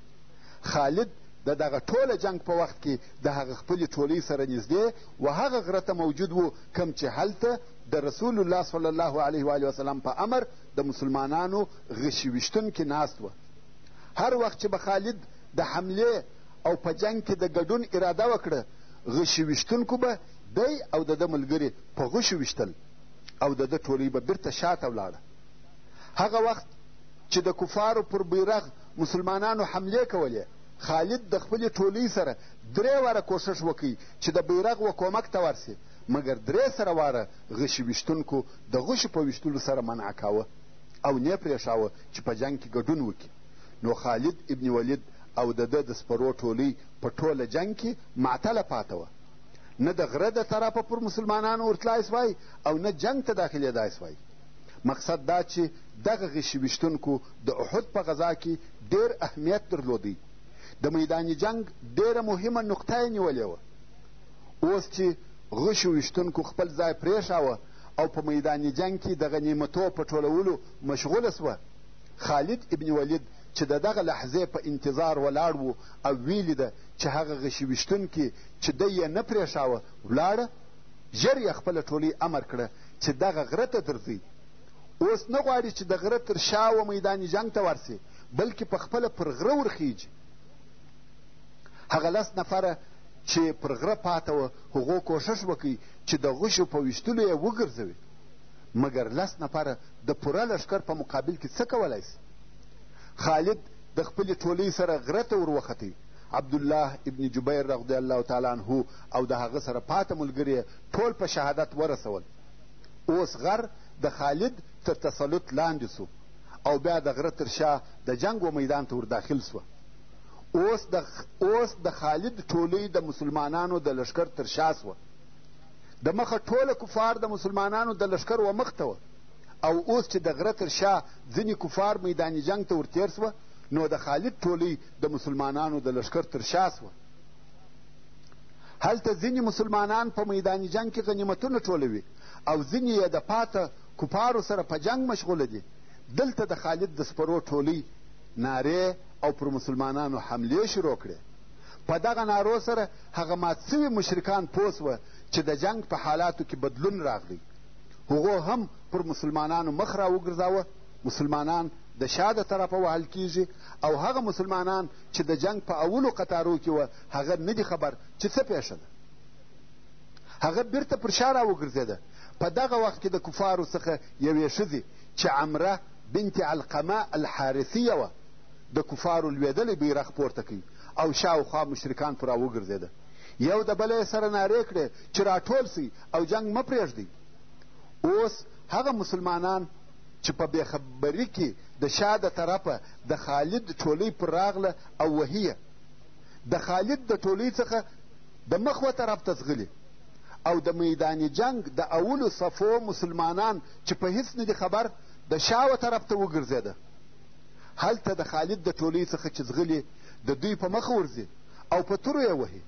خالد د دغه ټوله جنگ په وخت کې د هغه خپلې ټولۍ سره نږدې و هغه غره ته موجود و کم چې هلته د رسول الله صلی الله علیه و وسلم په امر د مسلمانانو غشي ویشتونکي ناست و هر وخت چې به خالد د حملې او په جنگ کې د ګډون اراده وکړه غشي ویشتونکو به دی او د ده ملګري په غشو ویشتل او د ده ټولۍ به بیرته شاته ولاړه هغه وخت چې د کفارو پر بیرغ مسلمانانو حملې کولې خالد د خپلې ټولۍ سره درې واره کوښښ وکړي چې د بیرغ و کومک ته ورسي مګر درې سره واره غشي ویشتونکو د غشو په ویشتلو سره منع کاوه او نه پرېښاوه چې په جنګ کې ګډون وکړي نو خالد ابن ولید او د ده د سپرو ټولۍ په ټوله جنګ کې معطله پاته وه نه د غره د طرفه پر مسلمانانو ورتلای سوای او نه جنګ ته داخلېدای سوای مقصد دا چې دغه غشي ویشتونکو د احد په غذا کې ډېر اهمیت درلودی د میدان جنګ ډېره مهمه نقطه یې نیولې وه اوس چې غشو ویشتونکو خپل ځای پرېښاوه او په میدان جنګ کې د غنیمتو په ټولولو مشغوله سوه خالد ابن ولید چې د دغه لحظې په انتظار ولاړ و او ویلي ده چې هغه غشي ویشتونکي چې دی یې نه پرېښاوه ولاړه ژر یې خپله ټولۍ امر کړه چې دغه غره ته درځئ اوس نه غواړي چې د غره تر شا و میدان جنګ ته ورسي بلکې په خپله پر غره ورخیږي هغه لس نفره چې پر غره پاته وه هغو کوښښ وکړي چې د غشو په ویشتلو یې وګرځوي مګر لس نفره د پوره لښکر په مقابل کې څه کولی سي خالد د خپلې ټولۍ سره غره ته ور وختی عبدالله ابن جبیر رضی الله تعالی عنه او د هغه سره پاته ملګري ټول په شهادت ورسول اوس غر د خالد تر تسلط لاندې سو او بیا د غره تر شا د جنګ و میدان ته ورداخل سوه اوس د اوس د خالد ټولۍ د مسلمانانو د لشکر تر شا سوه د مخه ټوله کفار د مسلمانانو د لشکر و مخته وه او اوس چې د غره تر شا ځینې کفار میدان جنګ ته ورتېر سوه نو د خالد ټولۍ د مسلمانانو د لښکر تر شا سوه هلته ځینې مسلمانان په میدان جنګ کې غنیمتونه ټولوي او ځینې یې د پاته کفارو سره په جنګ مشغوله دي دلته د خالد د سپرو ټولۍ نارې او پر مسلمانانو حملې شروع کړې په دغه نارو سره هغه مات سوي مشرکان پوه سوه چې د جنګ په حالاتو کې بدلون راغلی هغو هم پر مسلمانانو مخ راوګرځاوه مسلمانان د شا د طرفه وهل کیږي او هغه مسلمانان چې د جنګ په اولو قطارو کې وه هغه نه دي خبر چې څه پېښه ده هغه بیرته پر شا راوګرځېده په دغه وخت کې د کفارو څخه یوې ښځې چې عمره بنت علقمه الحارثیه وه د کفارو لوېدلی بیرغ پورته کوي او شاوخوا مشرکان پر راوګرځېده یو د بله سره نارې کړې چې راټول سئ او جنګ مه پرېږدئ اوس هغه مسلمانان چې په بې خبري کې د شا د طرفه د خالد ټولۍ پر راغله او وهي د خالد د ټولۍ څخه د مخ و طرف ته ځغلي او د میدان جنګ د اولو صفو مسلمانان چې په هیڅ نه دي خبر د شا و طرف ته وګرځېده هلته د خالد د ټولۍ څخه چې ځغلي د دوی په مخه ورځي او په تورو یې وهي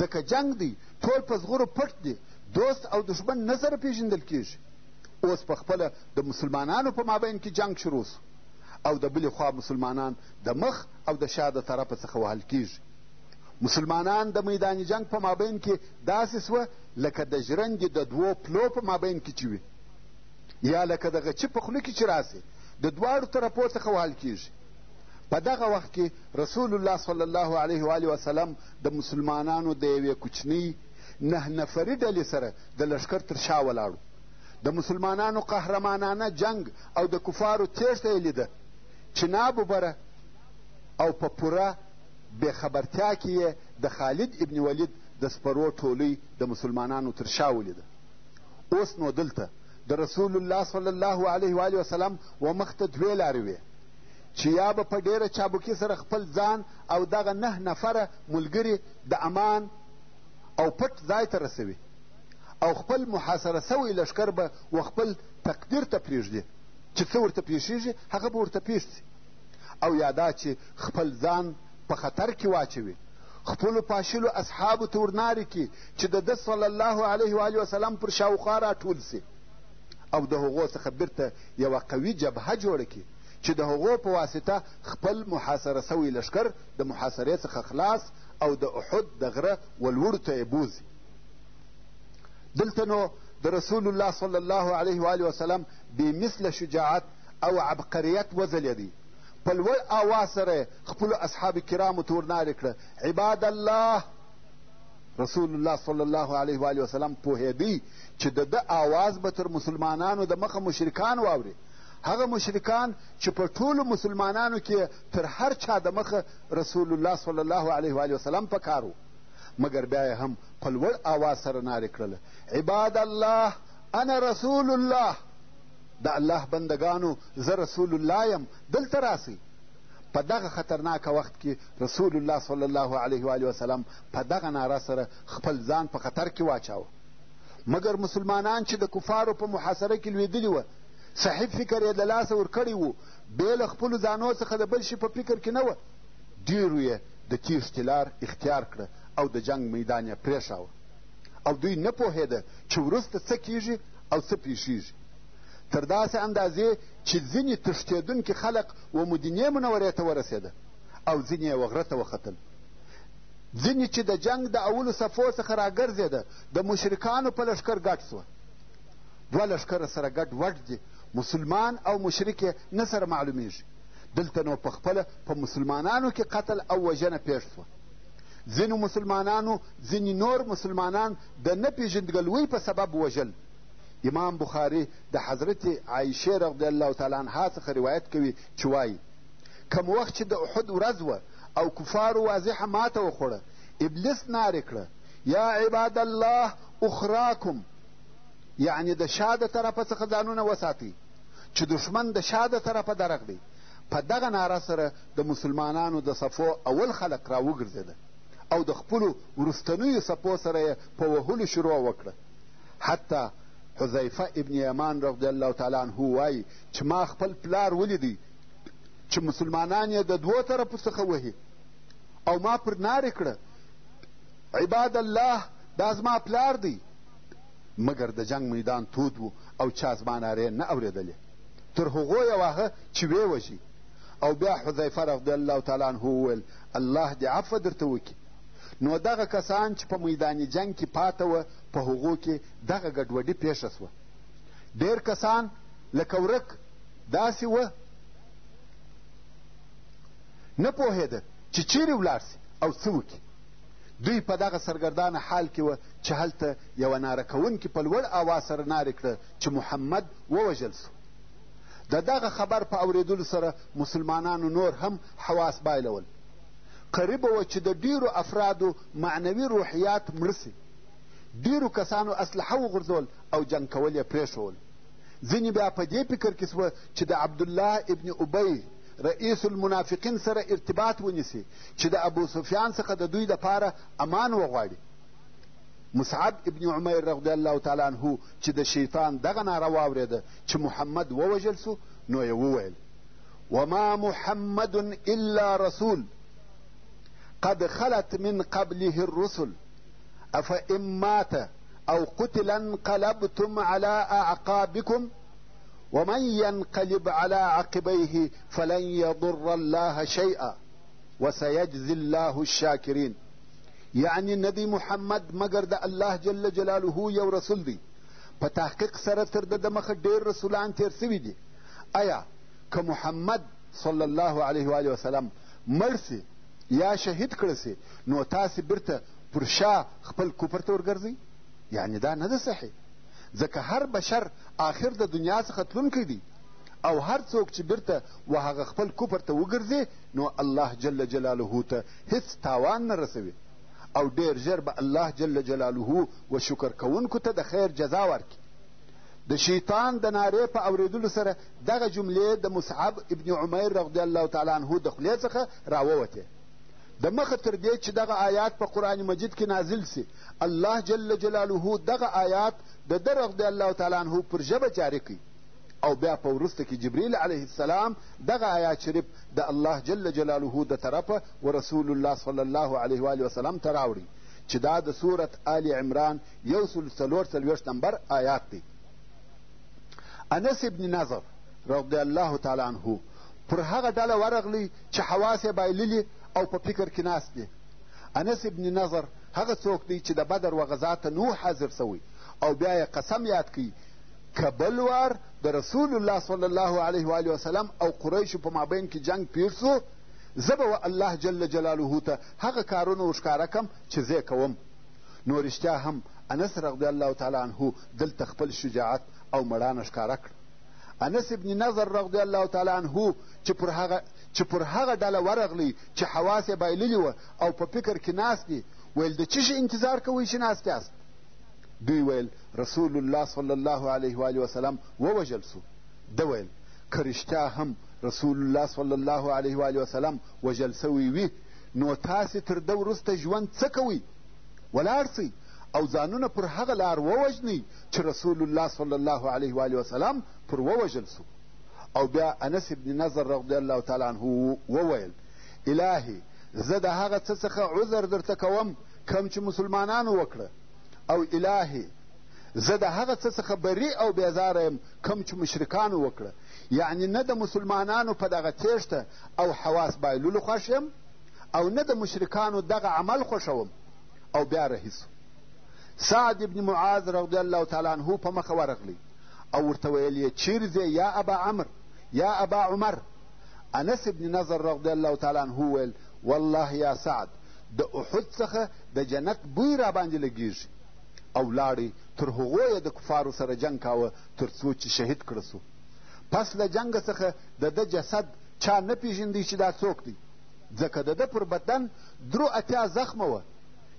ځکه جنګ دی ټول په زغرو پټ دي دوست او دښمن نه سره پېژندل کېږي اوس په خپله د مسلمانانو په مابین کې جنګ شروع شو او د بلې خوا مسلمانان د مخ او د شا د طرفه څخه وهل کېږي مسلمانان د میدان جنګ په مابین کې داسې سوه لکه د ژرندې د دوو پلو په مابین کې چې وي یا لکه د غچي په خوله کې چې راسې د دواړو طرفو څخه وهل کېږي په دغه وخت کې رسول الله صلی الله علیه و آله وسلم د مسلمانانو د یوې کوچنۍ نه نفري ډلې سره د لښکر تر شا ولاړو د مسلمانانو قهرمانانه جنګ او د کفارو تېښته یې لیده چې ناببره او په پوره بې خبرتیا کې یې د خالد ابن ولید د سپرو ټولۍ د مسلمانانو تر شا ولیده اوس نو دلته د رسول الله صلی الله علیه و آله وسلم و مخ ته دوې لارې وې چې یا به په ډېره چابکي سره خپل ځان او دغه نه نفره ملګري د امان او پټ ځای ته رسوي او خپل محاصره سوی لښکر به و خپل تقدیر ته پرېږدي چې څه ورته پېښېږي هغه به ورته پېښ سي او یا دا چې خپل ځان په خطر کې واچوي خپلو پاشلو اصحابو ته ورنارې کړي چې د ده صلی الله علیه وآله وسلم پر شاوخوا راټول سي او د هغو څخه بیرته یوه قوي جبهه جوړه کړي چې د هغو په واسطه خپل محاصره سوی لښکر د محاصرې څخه خلاص او د احد د غره ولوړو ته یې بوځي دلته نو د رسول الله صلی الله علیه وآله وسلم بې مثله شجاعت او عبقریت وځلېدی. په لوړ آواز سره یې خپلو اصحاب کرامو ته ورنارې کړه، عباد الله! رسول الله صلی الله علیه و آله وسلم پوهېدی چې د ده آواز به تر مسلمانانو د مخه مشرکان واوري، هغه مشرکان چې په ټولو مسلمانانو کې تر هر چا د مخه رسول الله صلی الله علیه و آله وسلم په کار و، مګر بیا یې هم په لوړ آواز سره نارې کړله، عباد الله! انا رسول الله! د الله بندګانو زه رسول الله یم دلته راسئ په دغه خطرناک وخت کې رسول الله صلی الله علیه و وسلم په دغه ناره سره خپل ځان په خطر کې واچاوه مګر مسلمانان چې د کفارو په محاصره کې لوېدلي وه صحیح فکر یې له لاسه ورکړی و بې له خپلو ځانو څخه د بل شي په فکر کې نه وه ډېرو یې د تیښتې لار اختیار کړه او د جنګ میدان یې پرېښاوه او دوی نه پوهېده چې وروسته څه کیږي او څه پیښیږي تر داسې اندازې چې ځینې تښتېدونکي خلق و مدینې منورې ته ورسېده او ځینې یې وغره ته وختل ځینې چې د جنګ د اولو صفو څخه راګرځېده د مشرکانو په لښکر ګډ سوه دوه لښکره سره ګډ وډ دي مسلمان او مشرک یې نه سره معلومیږي دلته نو پخپله په مسلمانانو کې قتل او وژنه پېښ سوه ځینو مسلمانانو ځینې نور مسلمانان د نه پېژندګلوۍ په سبب وژل امام بخاري د حضرت عایشې رضی الله تعالی عنها څخه روایت کوي چې وایي کم وخت چې د احد ورځ وه او کفارو واضحه ماته وخوړه ابلیس نارې کړه یا عباد الله اخراکم یعنې د شا د طرفه څخه ځانونه وساتئ چې دښمن د شا د طرفه درغ دی په دغه ناره سره د مسلمانانو د صفو اول خلق را وګرځېده او د خپلو وروستنیو صفو سره یې په وهلو شروع وکړه حتی حذیفه ابن یمان رضی الله تعالی عنه وایي چې ما خپل پلار ولیدی چې مسلمانان یې د دوو طرفو څخه وهي او ما پر نارې کړه عباد الله دا زما پلار دی مګر د جنګ میدان تود و او چا زما نارې نه اورېدلې تر هغو یې واهه چې ویې وژي او بیا حذیفه رضی الله تعالی عنه وویل الله دې عفوه درته وکړي نو دغه کسان چې په میدان جنګ کې پاته وه په هغو کې دغه ګډوډي پېښه سوه ډېر کسان لکه ورک داسې وه نه پوهېده چې چیرې ولاړ سي او څه وکړي دوی په دغه سرګردانه حال کې وه چې هلته یوه ناره کوونکي په لوړ اواز سره نارې کړه چې محمد ووژل سو د دغه خبر په اورېدلو سره مسلمانانو نور هم حواس بایلول قریبه وه چې د ډیرو افرادو معنوي روحیات مړ سي ډیرو کسانو اسلحه وغورځول او جنګ کول یې پرېښول ځینې بیا په دې فکر کې سوه چې د عبدالله ابن ابی رئیس المنافقین سره ارتباط ونیسي چې د ابو سفیان څخه د دوی لپاره امان وغواړي مصعب ابن عمیر رضی الله تعالی عنه چې د شیطان دغه ناره واورېده چې محمد ووژل سو نو یې وویل وما محمد الا رسول قد خلت من قبله الرسل افان مات او قتل انقلبتم على اعقابكم ومن ينقلب على عقبيه فلن يضر الله شيئا وسيجزي الله الشاكرين یعنې نه دی محمد مګر د الله جل جلاله یو رسول دی په تحقیق سره تر ده د مخه ډېر رسولان تېر سوي دي ایا که محمد صلی الله علیه و وسلم مړ سي یا شهید کړه سي نو تاسې بیرته پر شا خپل کفر ته ورګرځئ یعنې دا نه ده صحیح ځکه هر بشر آخر د دنیا څخه تلونکی دی او هر څوک چې بیرته و هغه خپل کفر ته وګرځي نو الله جل جلاله ته هیڅ تاوان نه رسوي او ډېر ژر به الله جل جلاله و شکر کوونکو ته د خیر جزا ورکړي د شیطان د نارې په اورېدلو سره دغه جملې د مصعب ابن عمیر رضی الله تعالی عنه د خولې څخه راووتې د مخه تر دې چې دغه آیات په قرآن مجید کې نازل سي الله جل جلاله دغه آیات د ده رضی الله تعالی عنه پر ژبه جاري کوي او بیا په وروسته کې جبریل علیه السلام دغه آیات شریف د الله جل جلاله د طرفه و رسول الله صلی الله علیه و آله وسلم ته راوړي چې دا د سورت آل عمران یو سل څلور څلوېښت نمبر آیات دی انس ابن نظر رضی الله تعالی عنه پر هغه ډله ورغلی چې حواس یې بایللي او په فکر کې ناست دی انس ابن نظر هغه څوک دی چې د بدر و غذا ته نو حاضر سوی او بیا یې قسم یاد کوي که بل وار د رسول الله صلی الله علیه وآله وسلم او قریشو په مابین کې جنګ پېښ سو زه به و الله جل جلاله ته هغه کارونه ورښکاره کم چې زه کوم نو رښتیا هم انس رضی الله تعالی عنه دلته خپل شجاعت او مړانه ښکاره کړه انس ابن نظر رضی الله تعالی عنه چې پر هغه چې پر هغه ډله ورغلی چې حواس یې بایللي وه او په فکر کې ناست دی ویل د څه شي انتظار کوئ چې ناست یاست دوی ویل رسول الله صلی الله علیه و آله وسلم ووژل سو ده ویل که رښتیا هم رسول الله صلی الله علیه و آله وسلم وژل سوی وي نو تاسې تر ده وروسته ژوند څه کوئ ولاړ سئ او ځانونه پر هغه لار ووژنئ چې رسول الله صلی الله علیه و آله وسلم پر ووژل سو او بیا انس ابن نظر رضی الله تعالی عنه وویل الهي زه د هغه څه څخه عذر درته کوم کم چې مسلمانانو وکړه او الهې زه د هغه څه څخه بري او بېزاره یم کوم چې مشرکانو وکړه یعنې نه د مسلمانانو په دغه تېښته او حواس بایللو خوښ یم او نه د مشرکانو دغه عمل خوښوم او بیا رهي سو سعد ابن معاذ رضی الله تعالی عنه په مخه ورغلی او ورته ویل یې چیرې ځې یا ابا عمر یا ابا عمر انس ابن نظر رضی الله تعالی عنه وویل والله یا سعد د احد څخه د جنت بوی راباندې لګیږي او لاړی تر هغو یې د کفارو سره جنګ کاوه تر څو چې شهید کړه سو پس له جنګ څخه د ده جسد چا نه پیژندی چې دا څوک دی ځکه د ده پر بدن درو اتیا زخمه وه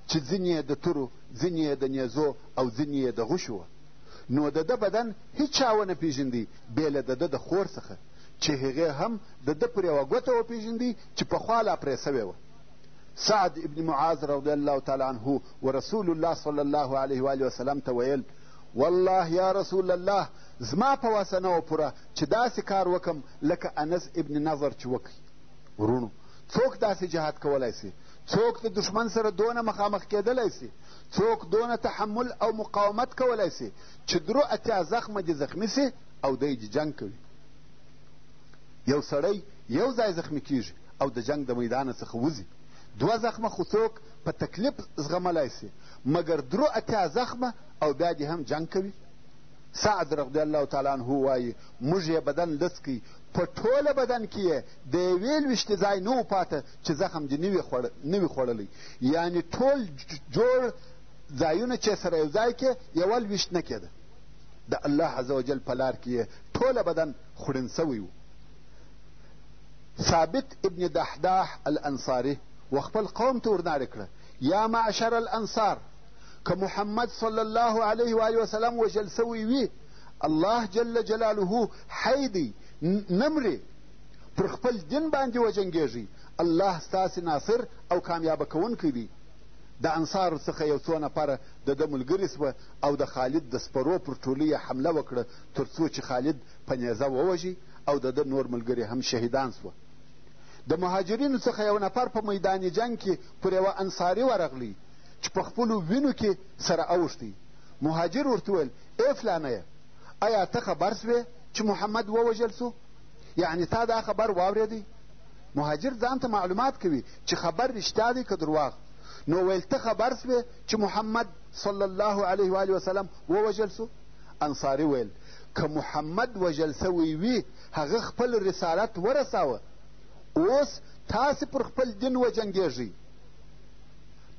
چې ځینې یې د تورو ځینې یې د نیزو او ځینې یې د غشو وه نو د ده بدن هیچا ونه پیژندی بې له د ده د خور څخه چې هغې هم د ده پر یوه ګوته وپېژندی چې پخوا لا پرې سوې وه سعد ابن معاذ رضی الله تعالی عنه ورسول الله صلی الله علیه وآله وسلم ته ویل والله یا رسول الله زما په وسه نه وه پوره چې داسې کار وکم لکه انس ابن نظر چې وکړي وروڼو څوک داسې جهاد کولی سي څوک د دښمن سره دونه مخامخ کېدلی سي څوک دونه تحمل او مقاومت کولی سي چې درو اتیا زخمه دې زخمي سي او دی جنګ کوي یو سړی یو ځای زخمی کیږي او د جنګ د میدانه څخه وځي دوه زخمه خو څوک په تکلیف زغملی سي مګر درو اتیا زخمه او بیا دې هم جنګ کوي سعد رضی الله تعالی عنه وایي موږ یې بدن لڅ کوي په ټوله بدن کې یې د یوې لویشتې ځای نه و پاته چې زخم دې نه وي خوړلی یعنې ټول جوړ ځایونه چې سره یو ځای کې یوه لویشت نه کېده د الله عز وجل په لار کې یې ټوله بدن خوړین سوی و ثابت ابن دحداح الانصاري و خپل قوم ته ورناړې کړه یا معشر الانصار که محمد صلی الله علیه و آله وسلم وژل سوی وي الله جل جلاله حی دی نه مري پر خپل دین باندې وجنګېږئ الله ستاسې ناصر او کامیابه کوونکی دی د انصارو څخه یو څو نفره د ده ملګري سوه او د خالد د سپرو پر ټولۍ یې حمله وکړه تر څو چې خالد په نیزه ووژي او د ده نور ملګري هم شهیدان سوه د مهاجرینو څخه یو نفر په میدان جنګ کې پر یوه انصاري ورغلی چې په خپلو وینو کې سره اوښتی مهاجر ورته وویل ای فلانیه ایا ته خبر سوې چې محمد ووژل سو یعنې تا دا خبر واورېدی مهاجر ځان ته معلومات کوي چې خبر رښتیا دی که درواغ نو ویل ته خبر سوې چې محمد صلی الله علیه و وسلم ووژل سو انصاري ویل که محمد وژل سوی وي هغه خپل رسالت ورساوه اوس تاسې پر خپل دین وجنګېږئ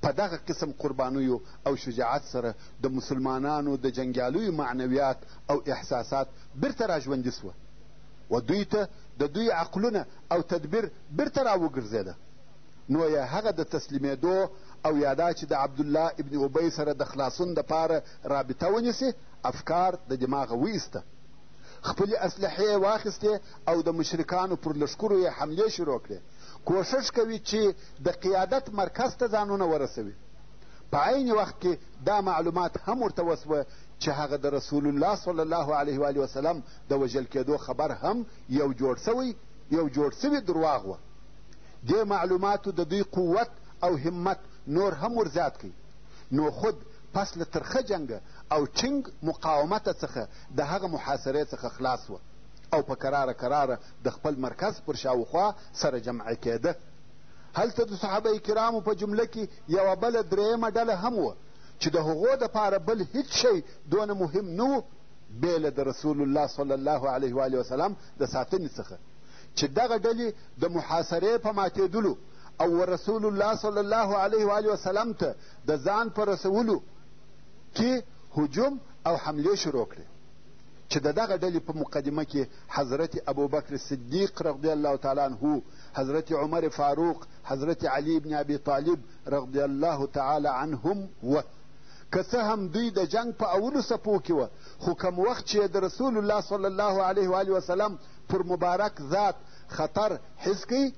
په دغه قسم قربانیو او شجاعت سره د مسلمانانو د جنګیالیو معنویات او احساسات بیرته راژوندي سوه و دوی ته د دوی عقلونه او تدبیر بیرته راوګرځېده نو یې هغه د تسلیمېدو او یا دا چې د عبدالله ابن ابی سره د خلاصون دپاره رابطه ونیسي افکار د دماغه وایسته خپلې اسلحې یې واخیستې او د مشرکانو پر لښکرو یې حملې شروع کړې کوښښ کوي چې د قیادت مرکز ته ځانونه ورسوي په عین وخت کې دا معلومات هم ورته وسوه چې هغه د رسول الله صلی الله علیه و وسلم د وژل کېدو خبر هم یو جوړ شوی یو جوړ شوي درواغ وه. دې معلوماتو د دوی قوت او همت نور هم ورزیات کړ، نو خود پس له ترخه جنګه او ټینګ مقاومته څخه د هغه محاصرې څخه خلاص شوه او په کراره کراره د خپل مرکز پر شاوخوا سره جمع کېده. هلته د صحابه کرامو په جمله کې یوه بله درېیمه ډله هم وه چې د هغو دپاره بل هیڅ شی دونه مهم نه و بې له د رسول الله صلی الله علیه و آله وسلم د ساتنې څخه چې دغه ډلې د محاصرې په ماتېدلو او رسول الله صلی الله علیه و آله وسلم ته د ځان په رسولو کې هجوم او حملې شروع کړې چې د دغه ډلې په مقدمه کې حضرت ابوبکر صدیق رضی الله تعالی عنه حضرت عمر فاروق حضرت علی بن ابي طالب رضی الله تعالی عنهم و که څه هم دوی د جنګ په اولو صفو کې وه، خو کوم وخت چې د رسول الله صلی الله علیه و آله وسلم پر مبارک ذات خطر حس کړ،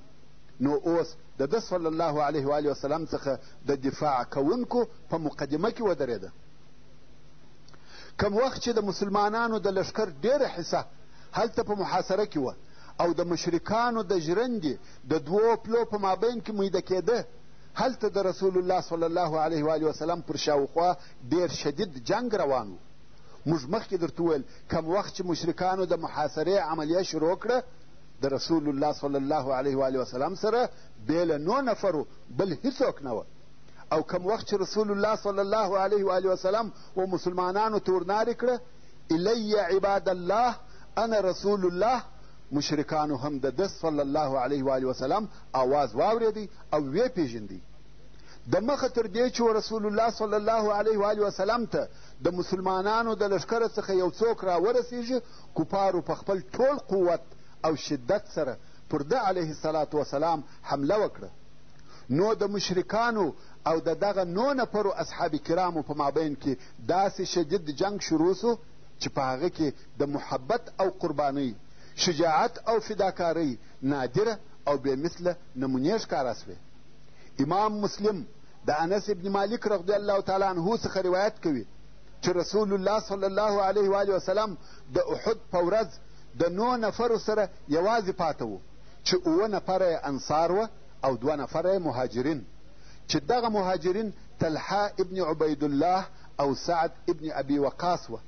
نو اوس د ده صلی الله علیه و آله وسلم څخه د دفاع کوونکو په مقدمه کې ودرېده. کوم وخت چې د مسلمانانو د لښکر ډېره حصه هلته په محاصره کې وه او د مشرکانو د ژرندې د دوو پلو په مابین کې میده کېده، هلته د رسول الله صلی الله علیه و آله وسلم پر شاوخوا ډېر شدید جنګ روان و موږ مخکې درته وویل کم وخت چې مشرکانو د محاصرې عملیه شروع کړه د رسول الله صلی الله علیه و آله وسلم سره بې له نو نفرو بل هیڅوک نه وه او کم وخت چې رسول الله صلی الله علیه و آله وسلم و مسلمانانو ته ورنارې کړه الی عباد الله انا رسول الله مشرکانو هم د ده صلی الله علیه و آله وسلم آواز واورېدی او ویې پېژندی. د مخه تر دې چې ورسول الله صلی الله علیه و آله وسلم ته د مسلمانانو د لښکره څخه یو څوک راورسېږي کفارو په خپل ټول قوت او شدت سره پر ده علیه الصلاة وسلام حمله وکړه نو د مشرکانو او د دغه نو نفرو اصحاب کرامو په مابین کې داسې شدید جنګ شروع سو چې په هغه کې د محبت او قربانۍ شجاعت او فداکارۍ نادره او بې مثله نمونې ښکاره شوې. امام مسلم د انس ابن مالک رضی الله تعالی عنه څخه روایت کوي چې رسول الله صلی الله علیه و وسلم د احد په ورځ د نو نفرو سره یوازې پاته وو چې اووه نفره یې انصار وه او دوه نفره یې مهاجرین چې دغه مهاجرین طلحه ابن عبیدالله او سعد ابن ابي وقاص وه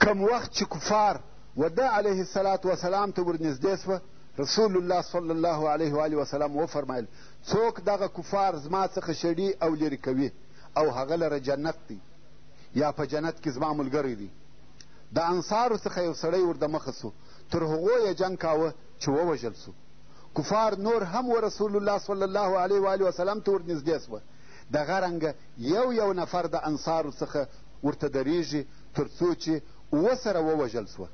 کم وخت چې کفار و ده علیه الصلاة وسلام ته ورنږدې سوه رسول الله صلی الله علیه و آله وسلم وفرمایل څوک دغه کفار زما څخه شړي او لرې کوي او هغه لره جنت دی یا په جنت کې زما ملګری دی د انصارو څخه یو سړی ور دمخه سو تر هغو یې جنګ کاوه چې ووژل سو کفار نور هم و رسول الله صلی الله علیه و آله وسلم ته ورنږدې سوه دغه رنګه یو یو نفر د انصارو څخه ورته درېږي تر څو چې اووه سره ووژل سوه.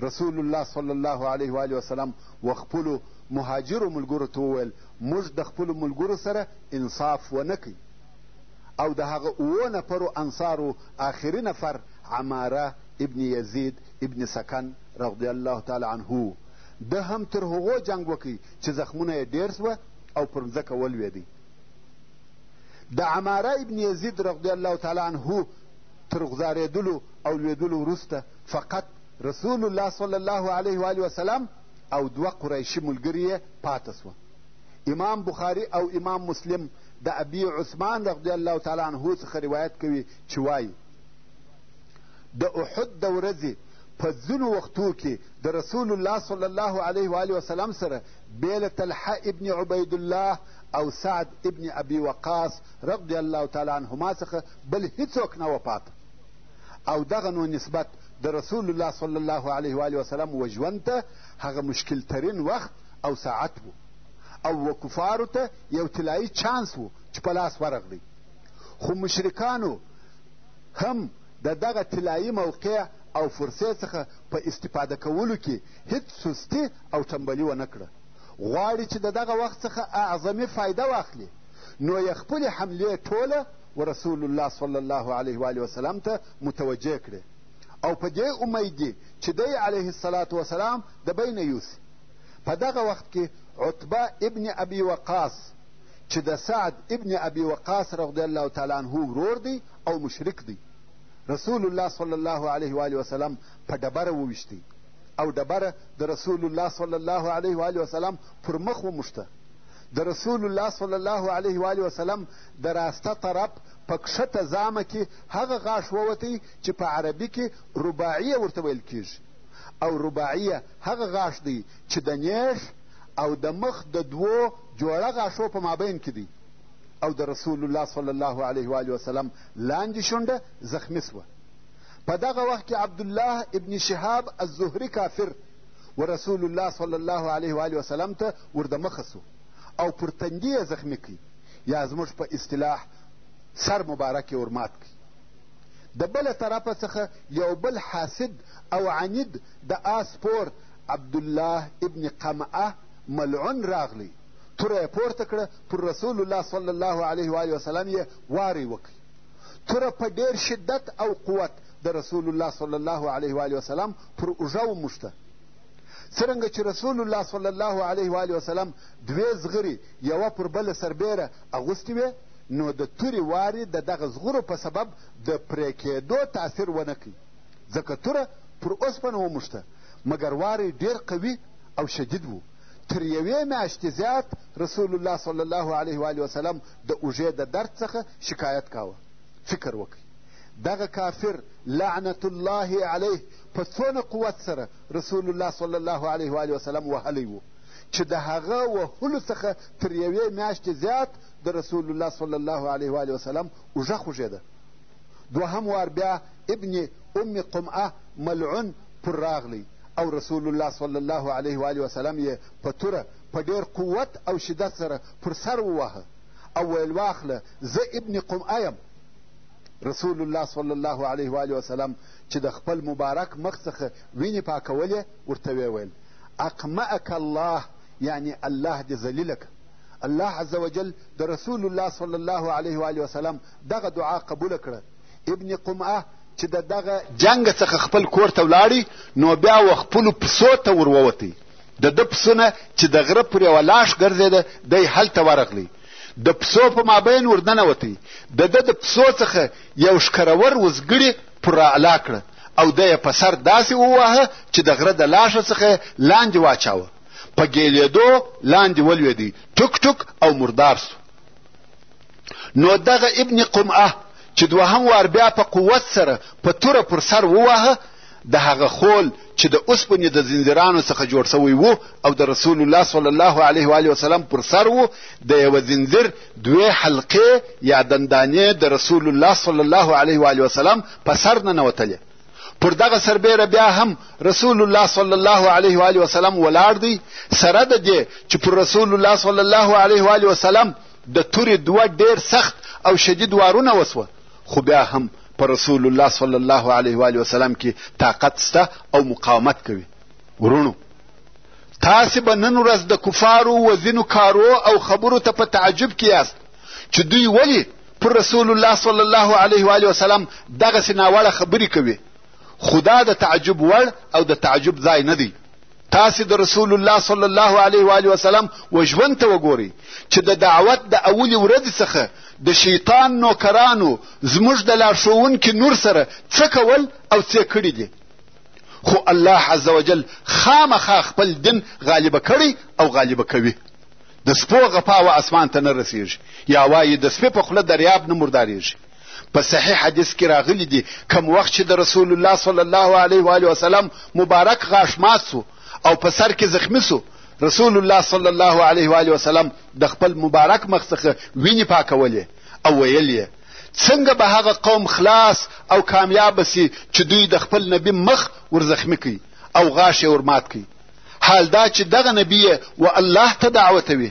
رسول الله صلی الله علیه وآله وسلم وخپلو مهاجرو ملګرو ته وویل، موږ د خپلو ملګرو سره انصاف ونه کړ او د هغه اوو نفرو انصارو آخري نفر عماره ابن یزید ابن سکن رضی الله تعالی عنه و، ده هم تر هغو جنګ وکړ چې زخمونه یې ډېر سوه او پر مځکه ولوېدی. د عماره ابن یزید رضی الله تعالی عنه تر غوځارېدلو او لوېدلو وروسته فقط رسول الله صلی الله علیه و آله وسلم او دوه قریشي ملګري یې پاته سوه امام بخاري او امام مسلم د ابي عثمان رضی الله تعالی عنه څخه روایت کوي چې وایي د احد د ورځې په ځینو وختو کې د رسول الله صلی الله علیه و آله وسلم سره بې له طلحه ابن عبیدالله او سعد ابن ابي وقاص رضی الله تعالی عنهما څخه بل هیڅوک نه وه پاته او دغه نو نسبت د رسول الله صلی الله علیه و وسلم و ژوند ته هغه مشکل ترین وخت او ساعت و او و کفارو ته یو طلایي چانس و چې په لاس ورغلی خو مشرکانو هم د دغه طلایي موقع او فرصې څخه په استفاده کولو کې هیڅ سستی او ټمبلي ونه کړه غواړي چې د دغه وخت څخه اعظمي فایده واخلي نو یې خپلې حملې ټوله ورسول الله صلی الله علیه وآله وسلم ته متوجه کړې او په دې امید دي چې دی علیه الصلاة وسلام د بینه یوسي په دغه وخت کې عتبه ابن ابي وقاص چې د سعد ابن ابي وقاص رضی الله تعالی عنه ورور دی او مشرک دی رسول الله صلی الله علیه و آله وسلم په ډبره وویشتی او ډبره د رسول الله صلی الله علیه و آله وسلم پر مخ وموښته د رسول الله صلی الله علیه و آله وسلم د راسته طرف په کښته زامه کې هغه غاښ ووتی چې په عربي کې رباعیه ورته ویل کیږي او رباعیه هغه غاښ دی چې د نیغ او د مخ د دوو جوړه غاښو په مابین کې دی او د رسول الله صلی الله علیه و وسلم لاندې شونډه زخمی سوه په دغه وخت کې عبدالله ابن شهاب الزهري کافر و رسول الله صلی الله علیه و وسلم ته ور د مخه سو او پر تندي یې زخمی کړي یا زموږ په اصطلاح سر مبارک یې ورمات کړي د بله طرفه څخه یو بل حاسد او عنید د آس پور عبدالله ابن قمعه ملعون راغلی توره یې پورته کړه پر رسول الله صلی الله علیه و وسلم یې واری وکړي توره په ډېر شدت او قوت د رسول الله صلی الله علیه و وسلم پر اوږه وموښته څرنګه چې رسول الله صلی الله علیه و وسلم دوې زغرې یوه پر بله سربېره اغوستې وې نو د تورې وارې د دغه زغرو په سبب د پرې کېدو تاثیر ونه کړي ځکه توره پر اوسپنه وموښته مګر واری ډېر قوي او شدید و تر یوې میاشتې زیات رسول الله صلی الله علیه و وسلم د اوږې د درد څخه شکایت کاوه فکر وکړئ دغه کافر لعنت الله علیه په څونه قوت سره رسول الله صلی الله علیه و وسلم وهلی و چې د هغه وهلو څخه تر یوې میاشتې زیات د رسول الله صلی الله علیه و وسلم اوږه خوږېده دوهم وار بیا ابن ام قمعه ملعون پر راغلی او رسول الله صلی الله علیه و وسلم یې په توره په ډېر قوت او شدت سره پر سر وواهه او ویل واخله زه ابن قمعه یم رسول الله صلی الله علیه و وسلم چې د خپل مبارک مخ څخه وینې پاکولې ورته ویې ویل اقمعک الله یعنی الله دې ذلیله که الله عز وجل د رسول الله صلی الله علیه و آله وسلم دغه دعا قبوله کړه ابن قمعه چې د دغه جنګ څخه خپل کور ته ولاړی نو بیا و خپلو پسو ته ور ووتی د ده پسونه چې د غره پر یوه لاش ګرځېده دی هلته ورغلی د پسو په مابین ور ننوتی د ده د پسو څخه یو ښکرور وزګړي پر راعلا کړه او د یې په سر داسې وواهه چې د غره د لاښه څخه لاندې واچاوه په ګیلېدو لاندې ولوېدی ټوک ټوک او مردار سو نو دغه ابن قمعه چې دوهم وار بیا په قوت سره په توره پر سر وواهه د هغه خول چې د اوسپنې د زنځیرانو څخه جوړ شوی وو او د رسول الله صلی الله علیه و وسلم پر سر وو د یوه زنځیر دوې حلقې یا دندانې د رسول الله صلی الله علیه و وسلم په سر ننوتلې پر دغه سربیره بیا هم رسول الله صلی الله علیه و وسلم ولاړ دی سره د دې چې پر رسول الله صلی الله علیه و وسلم د تورې دوه ډیر سخت او شدید وارونه وسوه خو بیا هم په رسول الله صلی الله علیه و علیه وسلم کې طاقت سته او مقاومت کوي ورونو تاسې به نن ورځ د کفارو و ځینو کارو او خبرو ته په تعجب کې یاست چې دوی ولې پر رسول الله صلی الله علیه و علیه وسلم دغسې ناوړه خبرې کوي خو دا د تعجب وړ او د تعجب ځای نه دی تاسې د رسول الله صلی الله علیه و علیه وسلم و ژوند ته وګورئ چې د دعوت د اولې ورځې څخه د شیطان نوکرانو زموږ د لارښوونکي نور سره څه کول او څه کړي دي خو الله عز وجل خامخا خپل دین غالبه کړی او غالبه کوي د سپو غپاوه اسمان ته نه رسیږي یا وایي د سپې په خوله دریاب نه مرداریږي په صحیح حدیث کې راغلي دي کم وخت چې د رسول الله صلی الله علیه و وسلم مبارک غاښ مات سو او په سر کې زخمی سو رسول الله صلی الله علیه و وسلم د خپل مبارک مخ څخه وینې پاکولې او ویل یې څنګه به هغه قوم خلاص او کامیاب سي چې دوی د خپل نبی مخ ورزخمی کوي او غاښ یې ورمات کوي حال دا چې دغه نبی و الله ته دعوتوي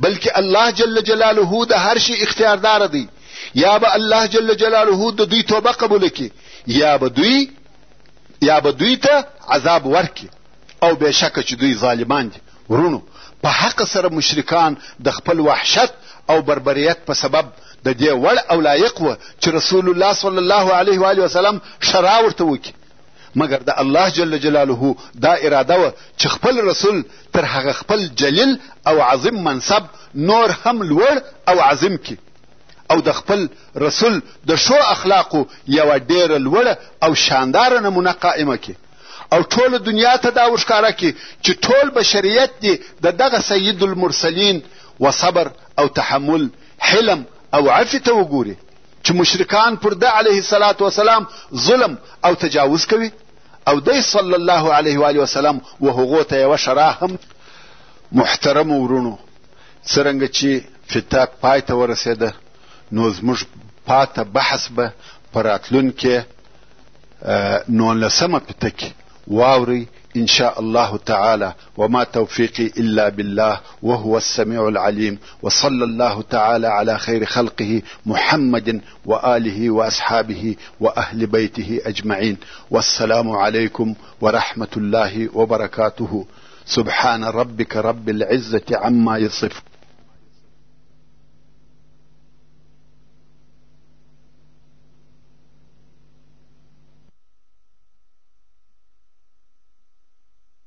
بلکې الله جل جلاله د هر شي اختیاردار دی یا به الله جل جلاله د دوی توبه قبول کړي یا به دوی یا به دوی ته عذاب ورکړي او بېشکه چې دوی ظالمان دي ورونو په حق سره مشرکان د خپل وحشت او بربریت په سبب د دې وړ او لایق و چې رسول الله صلی الله علیه و وسلم ښرا ورته وکړي مګر د الله جل جلاله دا اراده وه چې خپل رسول تر هغه خپل جلیل او عظیم منصب نور هم لوړ او عظیم کړي او د خپل رسول د ښو اخلاقو یوه ډېره لوړه او شانداره نمونه قائمه کړي او ټوله دنیا ته دا ورښکاره کړي چې ټول بشریت دې د دغه سید المرسلین و صبر او تحمل حلم او عفې ته وګوري چې مشرکان پر ده علیه الصلاة وسلام ظلم او تجاوز کوي او دی صلی الله علیه وآله وسلم و هغو ته یوه شرا هم محترم ورونو څرنګه چې فتاق پای ته ورسېده نو زموږ پاته بحث به په راتلونکې نولسمه پته کې واورئ ان شاء الله تعالی وما توفيقي إلا بالله وهو السميع العليم وصلى الله تعالى على خير خلقه محمد وآله وأصحابه وأهل بيته أجمعين والسلام عليكم ورحمة الله وبركاته سبحان ربك رب العزة عما يصفون